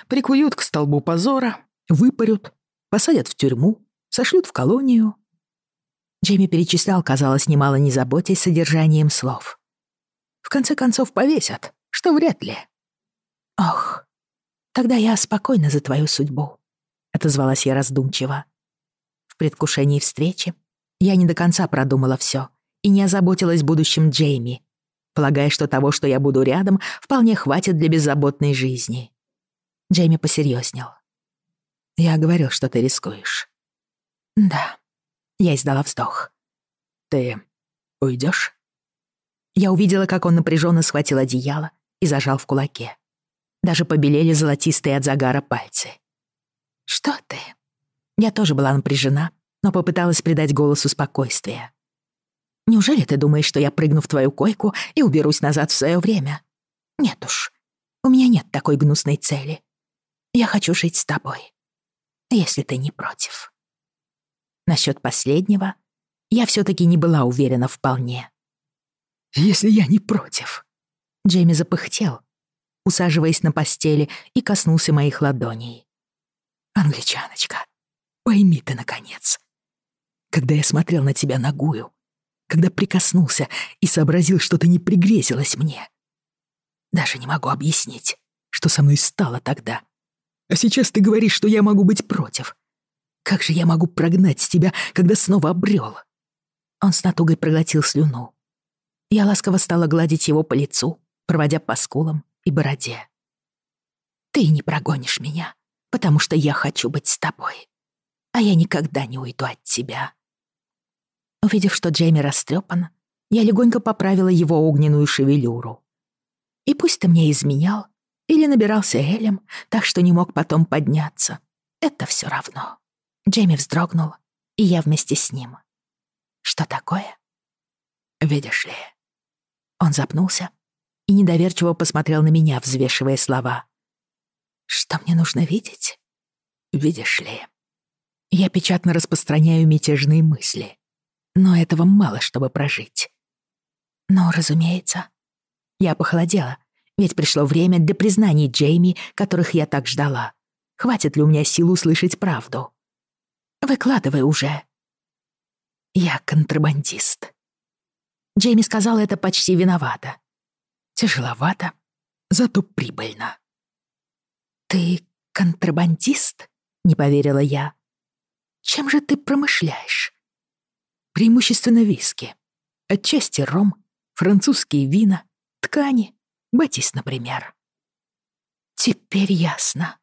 [SPEAKER 1] Прикуют к столбу позора, выпарют, посадят в тюрьму, сошлют в колонию — Джейми перечислял, казалось, немало не заботясь содержанием слов. «В конце концов повесят, что вряд ли». «Ох, тогда я спокойна за твою судьбу», — отозвалась я раздумчиво. В предвкушении встречи я не до конца продумала все и не озаботилась будущим Джейми, полагая, что того, что я буду рядом, вполне хватит для беззаботной жизни. Джейми посерьезнел. «Я говорил, что ты рискуешь». «Да», я издала вздох. «Ты уйдешь? Я увидела, как он напряженно схватил одеяло и зажал в кулаке. Даже побелели золотистые от загара пальцы. «Что ты?» Я тоже была напряжена, но попыталась придать голосу спокойствие. «Неужели ты думаешь, что я прыгну в твою койку и уберусь назад в свое время? Нет уж, у меня нет такой гнусной цели. Я хочу жить с тобой, если ты не против». Насчет последнего я все-таки не была уверена вполне. «Если я не против...» Джейми запыхтел, усаживаясь на постели и коснулся моих ладоней. «Англичаночка, пойми ты, наконец. Когда я смотрел на тебя нагую, когда прикоснулся и сообразил, что ты не пригрезилась мне, даже не могу объяснить, что со мной стало тогда. А сейчас ты говоришь, что я могу быть против, как же я могу прогнать тебя, когда снова обрел? Он с натугой проглотил слюну. Я ласково стала гладить его по лицу, проводя по скулам и бороде. «Ты не прогонишь меня, потому что я хочу быть с тобой. А я никогда не уйду от тебя». Увидев, что Джейми растрепан, я легонько поправила его огненную шевелюру. «И пусть ты мне изменял или набирался Элем, так что не мог потом подняться, это все равно». Джейми вздрогнул, и я вместе с ним. «Что такое?» «Видишь ли...» Он запнулся и недоверчиво посмотрел на меня, взвешивая слова. «Что мне нужно видеть?» «Видишь ли...» Я печатно распространяю мятежные мысли, но этого мало, чтобы прожить. Но, разумеется...» Я похолодела, ведь пришло время для признаний Джейми, которых я так ждала. Хватит ли у меня сил услышать правду? Выкладывай уже. Я контрабандист. Джейми сказала это почти виновато. Тяжеловато, зато прибыльно. Ты контрабандист? Не поверила я. Чем же ты промышляешь? Преимущественно виски. Отчасти ром, французские вина, ткани, батис, например. Теперь ясно,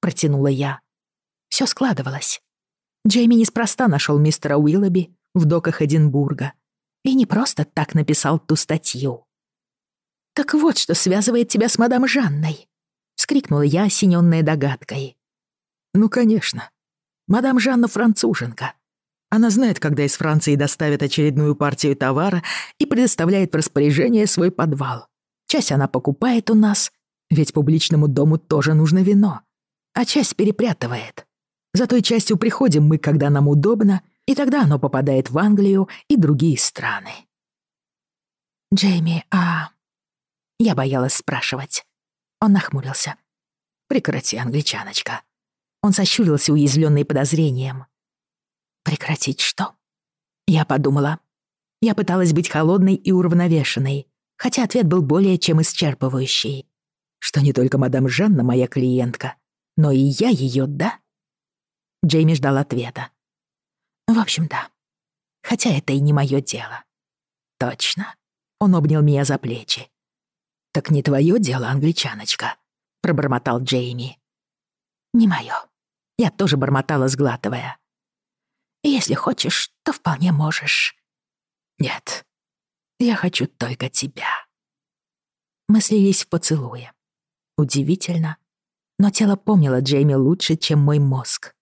[SPEAKER 1] протянула я. Все складывалось. Джейми неспроста нашел мистера Уиллоби в доках Эдинбурга и не просто так написал ту статью. «Так вот, что связывает тебя с мадам Жанной!» — вскрикнула я, осенённая догадкой.
[SPEAKER 3] «Ну, конечно. Мадам Жанна француженка. Она знает, когда из Франции доставят очередную партию товара и предоставляет в распоряжение свой подвал. Часть она покупает у нас, ведь публичному дому тоже нужно вино, а часть перепрятывает. За той частью приходим мы, когда нам удобно, и тогда оно попадает в Англию и другие страны.
[SPEAKER 1] Джейми, а... Я боялась спрашивать. Он нахмурился.
[SPEAKER 3] Прекрати, англичаночка.
[SPEAKER 1] Он сощурился, уязвленный подозрением. Прекратить что? Я подумала. Я пыталась быть холодной и уравновешенной, хотя ответ был более чем исчерпывающий. Что не только мадам Жанна моя клиентка, но и я ее, да? Джейми ждал ответа. «В общем, да. Хотя это и не мое дело».
[SPEAKER 3] «Точно». Он обнял меня за плечи. «Так не твое дело, англичаночка», — пробормотал Джейми.
[SPEAKER 1] «Не мое. Я тоже бормотала, сглатывая. «Если хочешь, то вполне можешь».
[SPEAKER 3] «Нет, я хочу только тебя».
[SPEAKER 1] Мы слились в поцелуе. Удивительно, но тело помнило Джейми лучше, чем мой мозг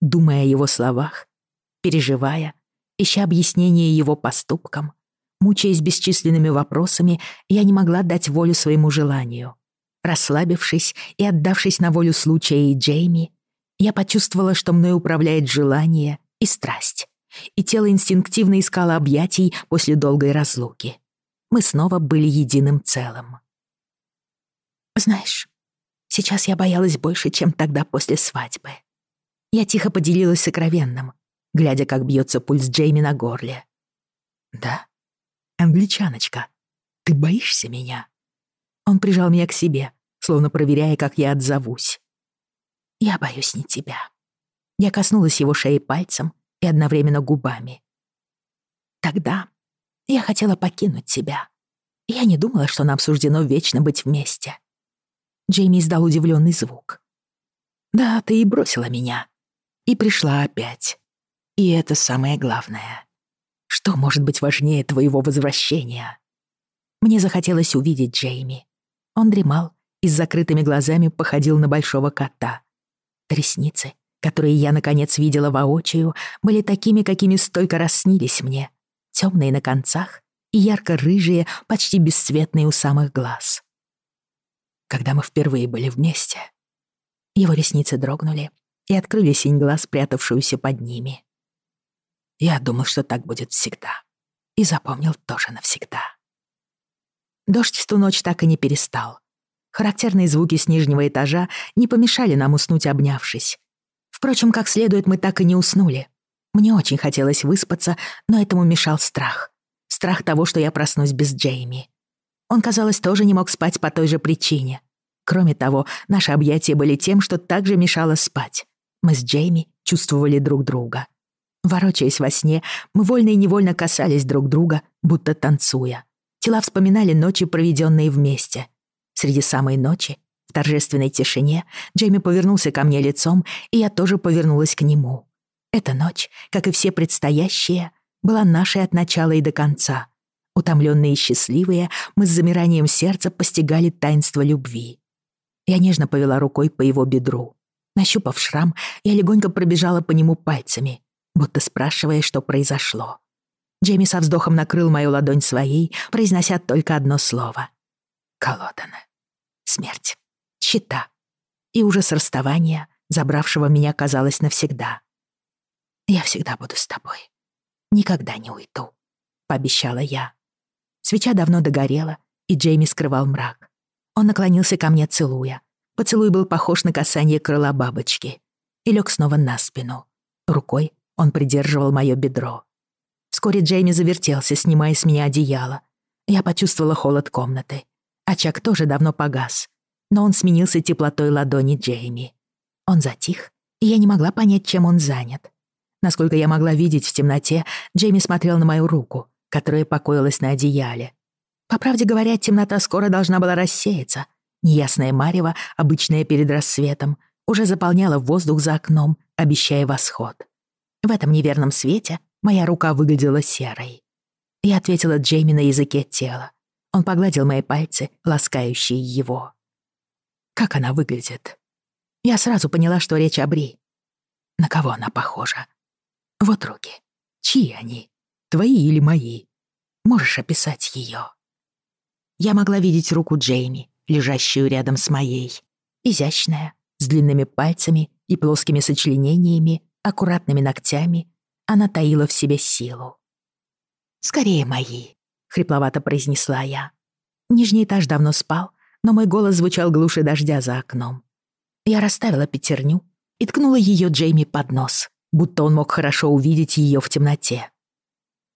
[SPEAKER 1] думая о его словах, переживая, ища объяснение его поступкам. Мучаясь бесчисленными вопросами, я не могла дать волю своему желанию. Расслабившись и отдавшись на волю случая и Джейми, я почувствовала, что мной управляет желание и страсть, и тело инстинктивно искало объятий после долгой разлуки. Мы снова были единым целым. «Знаешь, сейчас я боялась больше, чем тогда после свадьбы», я тихо поделилась сокровенным, глядя, как бьется пульс Джейми на горле.
[SPEAKER 3] «Да? Англичаночка, ты боишься меня?»
[SPEAKER 1] Он прижал меня к себе, словно проверяя, как я отзовусь. «Я боюсь не тебя». Я коснулась его шеи пальцем и одновременно губами. «Тогда я хотела покинуть тебя. Я не думала, что нам суждено вечно быть вместе». Джейми издал удивленный звук.
[SPEAKER 3] «Да, ты и бросила меня и пришла опять. И это самое главное. Что может быть важнее твоего возвращения?
[SPEAKER 1] Мне захотелось увидеть Джейми. Он дремал и с закрытыми глазами походил на большого кота. Ресницы, которые я, наконец, видела воочию, были такими, какими столько расснились мне. темные на концах и ярко-рыжие, почти бесцветные у самых глаз.
[SPEAKER 3] Когда мы впервые были вместе,
[SPEAKER 1] его ресницы дрогнули, и открыли синь глаз, спрятавшуюся под ними.
[SPEAKER 3] Я думал, что так будет всегда. И запомнил тоже навсегда.
[SPEAKER 1] Дождь в ту ночь так и не перестал. Характерные звуки с нижнего этажа не помешали нам уснуть, обнявшись. Впрочем, как следует, мы так и не уснули. Мне очень хотелось выспаться, но этому мешал страх. Страх того, что я проснусь без Джейми. Он, казалось, тоже не мог спать по той же причине. Кроме того, наши объятия были тем, что также мешало спать. Мы с Джейми чувствовали друг друга. Ворочаясь во сне, мы вольно и невольно касались друг друга, будто танцуя. Тела вспоминали ночи, проведенные вместе. Среди самой ночи, в торжественной тишине, Джейми повернулся ко мне лицом, и я тоже повернулась к нему. Эта ночь, как и все предстоящие, была нашей от начала и до конца. Утомленные и счастливые, мы с замиранием сердца постигали таинство любви. Я нежно повела рукой по его бедру. Нащупав шрам, я легонько пробежала по нему пальцами, будто спрашивая, что произошло. Джейми со вздохом накрыл мою ладонь своей, произнося только одно слово. Колодана. Смерть. Чита. И ужас расставания, забравшего меня, казалось, навсегда. «Я всегда буду с тобой. Никогда не уйду», — пообещала я. Свеча давно догорела, и Джейми скрывал мрак. Он наклонился ко мне, целуя, Поцелуй был похож на касание крыла бабочки. И лег снова на спину. Рукой он придерживал моё бедро. Вскоре Джейми завертелся, снимая с меня одеяло. Я почувствовала холод комнаты. Очаг тоже давно погас. Но он сменился теплотой ладони Джейми. Он затих, и я не могла понять, чем он занят. Насколько я могла видеть в темноте, Джейми смотрел на мою руку, которая покоилась на одеяле. По правде говоря, темнота скоро должна была рассеяться — Неясное марево, обычное перед рассветом, уже заполняло воздух за окном, обещая восход. В этом неверном свете моя рука выглядела серой. Я ответила Джейми на языке тела. Он погладил мои пальцы, ласкающие его. Как она выглядит? Я сразу поняла, что речь о Бри. На кого она похожа? Вот руки. Чьи они? Твои или мои? Можешь описать ее? Я могла видеть руку Джейми, лежащую рядом с моей. Изящная, с длинными пальцами и плоскими сочленениями, аккуратными ногтями, она таила в себе силу. «Скорее мои», — хрипловато произнесла я. Нижний этаж давно спал, но мой голос звучал глуше дождя за окном. Я расставила пятерню и ткнула ее Джейми под нос, будто он мог хорошо увидеть ее в темноте.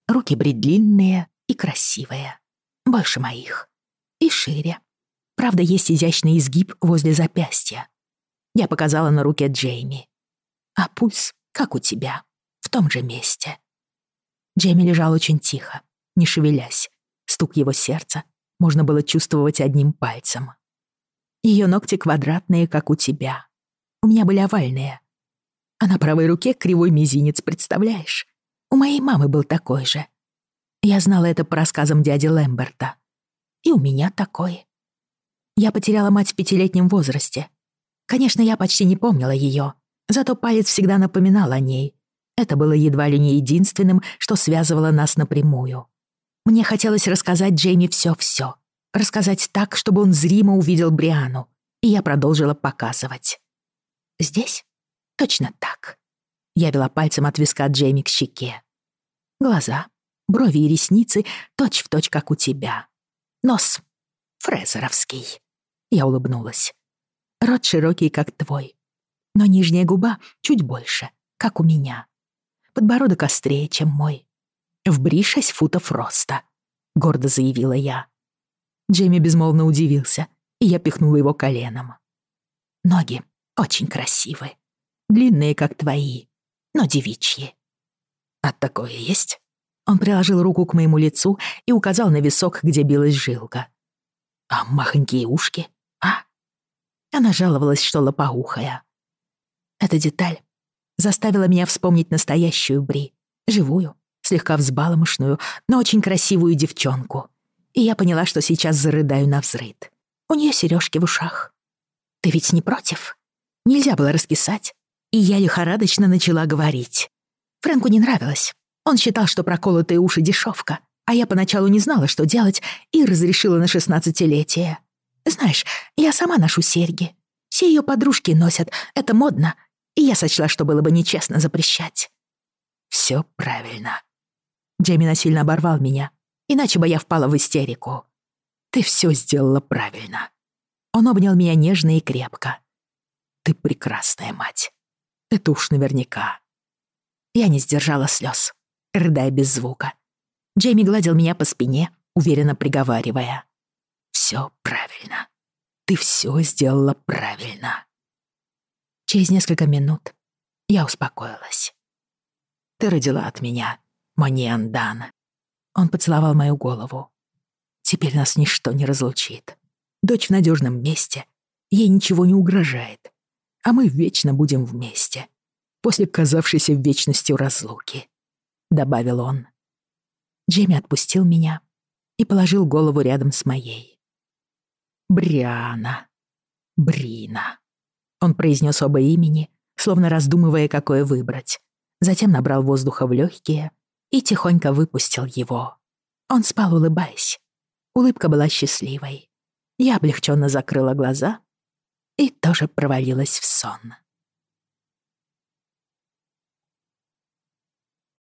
[SPEAKER 1] Руки бредли длинные и красивые, больше моих, и шире, Правда, есть изящный изгиб возле запястья. Я показала на руке Джейми. А пульс, как у тебя, в том же месте. Джейми лежал очень тихо, не шевелясь. Стук его сердца можно было чувствовать одним пальцем. Ее ногти квадратные, как у тебя. У меня были овальные. А на правой руке кривой мизинец, представляешь? У моей мамы был такой же. Я знала это по рассказам дяди Лэмберта. И у меня такой. Я потеряла мать в пятилетнем возрасте. Конечно, я почти не помнила ее, зато палец всегда напоминал о ней. Это было едва ли не единственным, что связывало нас напрямую. Мне хотелось рассказать Джейми все-все. Рассказать так, чтобы он зримо увидел Бриану. И я продолжила показывать. «Здесь? Точно так». Я вела пальцем от виска Джейми к щеке. Глаза, брови и ресницы точь-в-точь, точь, как у тебя. Нос Фрезеровский. Я улыбнулась. Рот широкий, как твой. Но нижняя губа чуть больше, как у меня. Подбородок острее, чем мой. В бри шесть футов роста. Гордо заявила я. Джейми безмолвно удивился, и я пихнула его коленом. Ноги очень красивы. Длинные, как твои, но девичьи. А такое есть? Он приложил руку к моему лицу и указал на висок, где билась жилка. А махонькие ушки, а? Она жаловалась, что лопоухая. Эта деталь заставила меня вспомнить настоящую Бри. Живую, слегка взбаломышную, но очень красивую девчонку. И я поняла, что сейчас зарыдаю на взрыд. У нее сережки в ушах. «Ты ведь не против?» Нельзя было раскисать, и я лихорадочно начала говорить. Фрэнку не нравилось. Он считал, что проколотые уши — дешевка, а я поначалу не знала, что делать, и разрешила на шестнадцатилетие. Знаешь, я сама ношу серьги. Все ее подружки носят, это модно, и я сочла, что было бы нечестно запрещать. Все правильно. Джейми насильно оборвал меня, иначе бы я впала в истерику. Ты все сделала правильно. Он обнял меня нежно и крепко. Ты прекрасная мать. Это уж наверняка. Я не сдержала слез, рыдая без звука, Джейми гладил меня по спине, уверенно приговаривая. «Все правильно. Ты все сделала правильно». Через несколько минут я успокоилась. «Ты родила от меня, Маниан Дан». Он поцеловал мою голову. «Теперь нас ничто не разлучит. Дочь в надежном месте. Ей ничего не угрожает. А мы вечно будем вместе. После казавшейся вечностью разлуки», — добавил он. Джейми отпустил меня и положил голову рядом с моей. «Бриана. Брина». Он произнес оба имени, словно раздумывая, какое выбрать. Затем набрал воздуха в легкие и тихонько выпустил его. Он спал, улыбаясь. Улыбка была счастливой. Я облегченно закрыла глаза и тоже провалилась в сон.